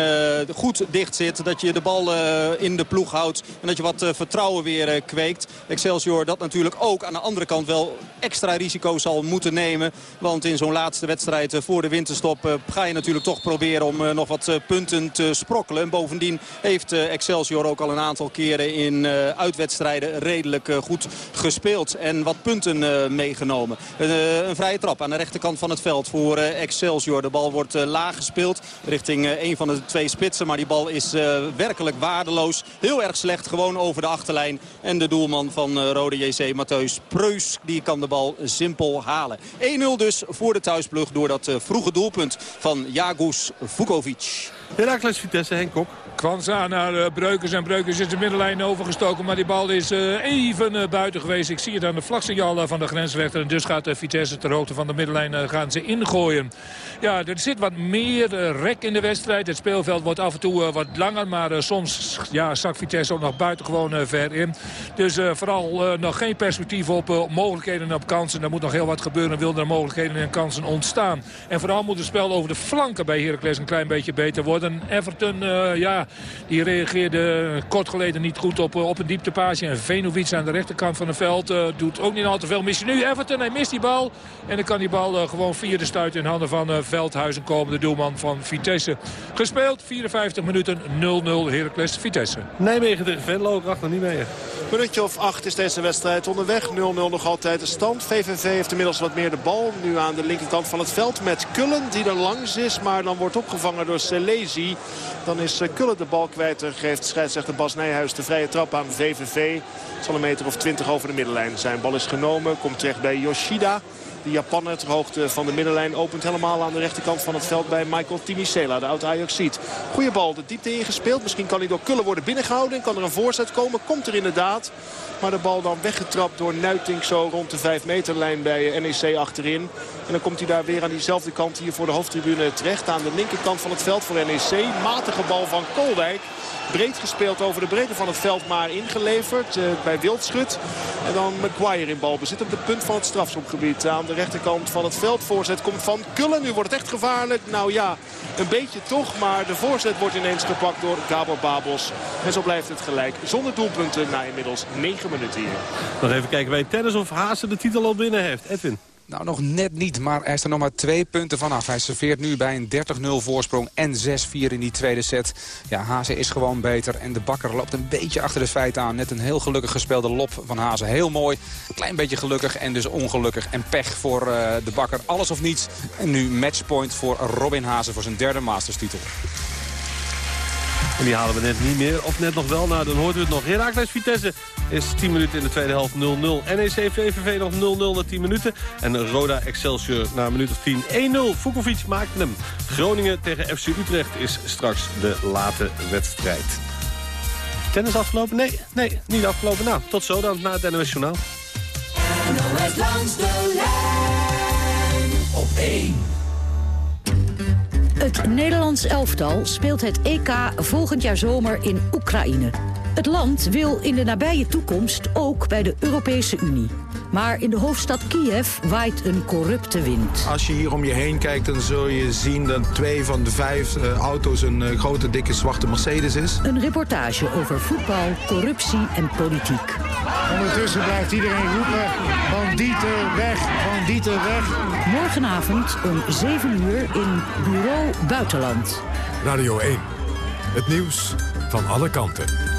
goed dicht zit. Dat je de bal in de ploeg houdt. En dat je wat vertrouwen weer kweekt. Excelsior dat natuurlijk ook aan de andere kant wel extra risico zal moeten nemen. Want in zo'n laatste wedstrijd voor de winterstop ga je natuurlijk toch proberen om nog wat punten te sprokkelen. En bovendien heeft Excelsior ook al een aantal keren in uitwedstrijden redelijk goed gespeeld. En wat punten meegenomen. een vrije trap aan de rechterkant van het veld voor Excelsior. De bal wordt laag gespeeld richting een van de twee spitsen. Maar die bal is werkelijk waardeloos. Heel erg slecht gewoon over de achterlijn. En de doelman van Rode JC, Matthäus Preus, die kan de bal simpel halen. 1-0 dus voor de thuisploeg door dat vroege doelpunt van Jagus Vukovic. Heracles Vitesse, Henk Kok. Kwanza naar uh, Breukers en Breukers is de middenlijn overgestoken. Maar die bal is uh, even uh, buiten geweest. Ik zie het aan de vlaksignaal van de grensrechter. En dus gaat Vitesse ter hoogte van de middenlijn gaan ze ingooien. Ja, er zit wat meer rek in de wedstrijd. Het speelveld wordt af en toe wat langer. Maar soms ja, zakt Vitesse ook nog buitengewoon ver in. Dus vooral nog geen perspectief op mogelijkheden en op kansen. Er moet nog heel wat gebeuren. Wil er mogelijkheden en kansen ontstaan. En vooral moet het spel over de flanken bij Heracles een klein beetje beter worden. Everton, ja, die reageerde kort geleden niet goed op, op een dieptepage. En Venovic aan de rechterkant van het veld uh, doet ook niet al te veel. Missie nu Everton, hij mist die bal. En dan kan die bal uh, gewoon via de stuit in handen van uh, Veldhuizen komen. De doelman van Vitesse. Gespeeld, 54 minuten, 0-0 Heracles Vitesse. Nijmegen tegen Venlo, nog niet mee. Minuutje of acht is deze wedstrijd onderweg. 0-0 nog altijd de stand. VVV heeft inmiddels wat meer de bal. Nu aan de linkerkant van het veld met Kullen die er langs is. Maar dan wordt opgevangen door Selezi. Dan is Kullen de bal kwijt. geeft scheidsrechter Bas Nijhuis de vrije trap aan VVV. Het zal een meter of 20 over de middenlijn zijn. Bal is genomen. Komt terecht bij Yoshida. De Japaner ter hoogte van de middenlijn opent helemaal aan de rechterkant van het veld bij Michael Timisela, de oud Ajaxiet. Goeie bal, de diepte ingespeeld. Misschien kan hij door Kullen worden binnengehouden en kan er een voorzet komen. Komt er inderdaad. Maar de bal dan weggetrapt door Nuitink zo rond de 5 meterlijn bij NEC achterin. En dan komt hij daar weer aan diezelfde kant hier voor de hoofdtribune terecht. Aan de linkerkant van het veld voor NEC. Matige bal van Kolwijk. Breed gespeeld over de breedte van het veld, maar ingeleverd uh, bij Wildschut. En dan Maguire in balbezit op de punt van het strafschopgebied. Aan de rechterkant van het veld. Voorzet komt van Kullen. Nu wordt het echt gevaarlijk. Nou ja, een beetje toch. Maar de voorzet wordt ineens gepakt door Gabor Babos. En zo blijft het gelijk. Zonder doelpunten na inmiddels 9 minuten hier. Nog even kijken bij tennis of Haase de titel al binnen heeft. Edwin. Nou, nog net niet, maar hij is er nog maar twee punten vanaf. Hij serveert nu bij een 30-0 voorsprong en 6-4 in die tweede set. Ja, Hazen is gewoon beter en de bakker loopt een beetje achter de feiten aan. Net een heel gelukkig gespeelde lop van Hazen. Heel mooi, klein beetje gelukkig en dus ongelukkig. En pech voor uh, de bakker, alles of niets. En nu matchpoint voor Robin Hazen voor zijn derde Masters-titel. En die halen we net niet meer. Of net nog wel. Nou, dan hoort u het nog. Herakles Vitesse is 10 minuten in de tweede helft 0-0. NEC VVV nog 0-0 na 10 minuten. En Roda Excelsior na een minuut of 10 1-0. Vukovic maakte hem. Groningen tegen FC Utrecht is straks de late wedstrijd. Tennis afgelopen? Nee, nee, niet afgelopen. Nou, tot zo dan na het NOS Journaal. NOS langs de lijn op 1. Het Nederlands elftal speelt het EK volgend jaar zomer in Oekraïne. Het land wil in de nabije toekomst ook bij de Europese Unie. Maar in de hoofdstad Kiev waait een corrupte wind. Als je hier om je heen kijkt, dan zul je zien dat twee van de vijf uh, auto's een uh, grote, dikke, zwarte Mercedes is. Een reportage over voetbal, corruptie en politiek. Ondertussen blijft iedereen roepen, bandieten weg, bandieten weg. Morgenavond om 7 uur in Bureau Buitenland. Radio 1, het nieuws van alle kanten.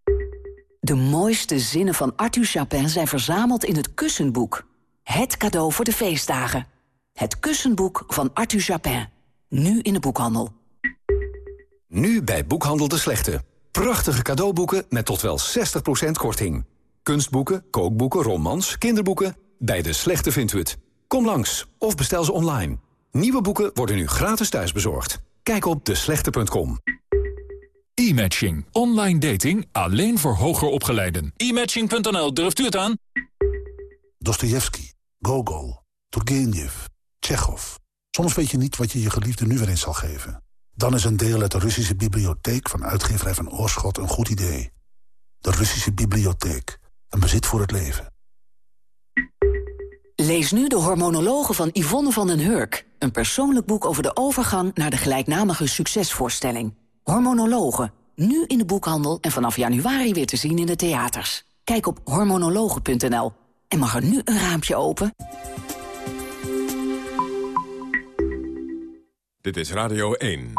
De mooiste zinnen van Arthur Chapin zijn verzameld in het Kussenboek. Het cadeau voor de feestdagen. Het Kussenboek van Arthur Chapin. Nu in de boekhandel. Nu bij Boekhandel de Slechte. Prachtige cadeauboeken met tot wel 60% korting. Kunstboeken, kookboeken, romans, kinderboeken. Bij de Slechte vindt u het. Kom langs of bestel ze online. Nieuwe boeken worden nu gratis thuisbezorgd. Kijk op deslechte.com. E-matching. Online dating alleen voor hoger opgeleiden. E-matching.nl, durft u het aan? Dostoevsky, Gogol, Turgenev, Tsjechov. Soms weet je niet wat je je geliefde nu weer eens zal geven. Dan is een deel uit de Russische bibliotheek van uitgeverij van Oorschot een goed idee. De Russische bibliotheek. Een bezit voor het leven. Lees nu de hormonologen van Yvonne van den Hurk. Een persoonlijk boek over de overgang naar de gelijknamige succesvoorstelling. Hormonologen. Nu in de boekhandel en vanaf januari weer te zien in de theaters. Kijk op hormonologen.nl. En mag er nu een raampje open? Dit is Radio 1.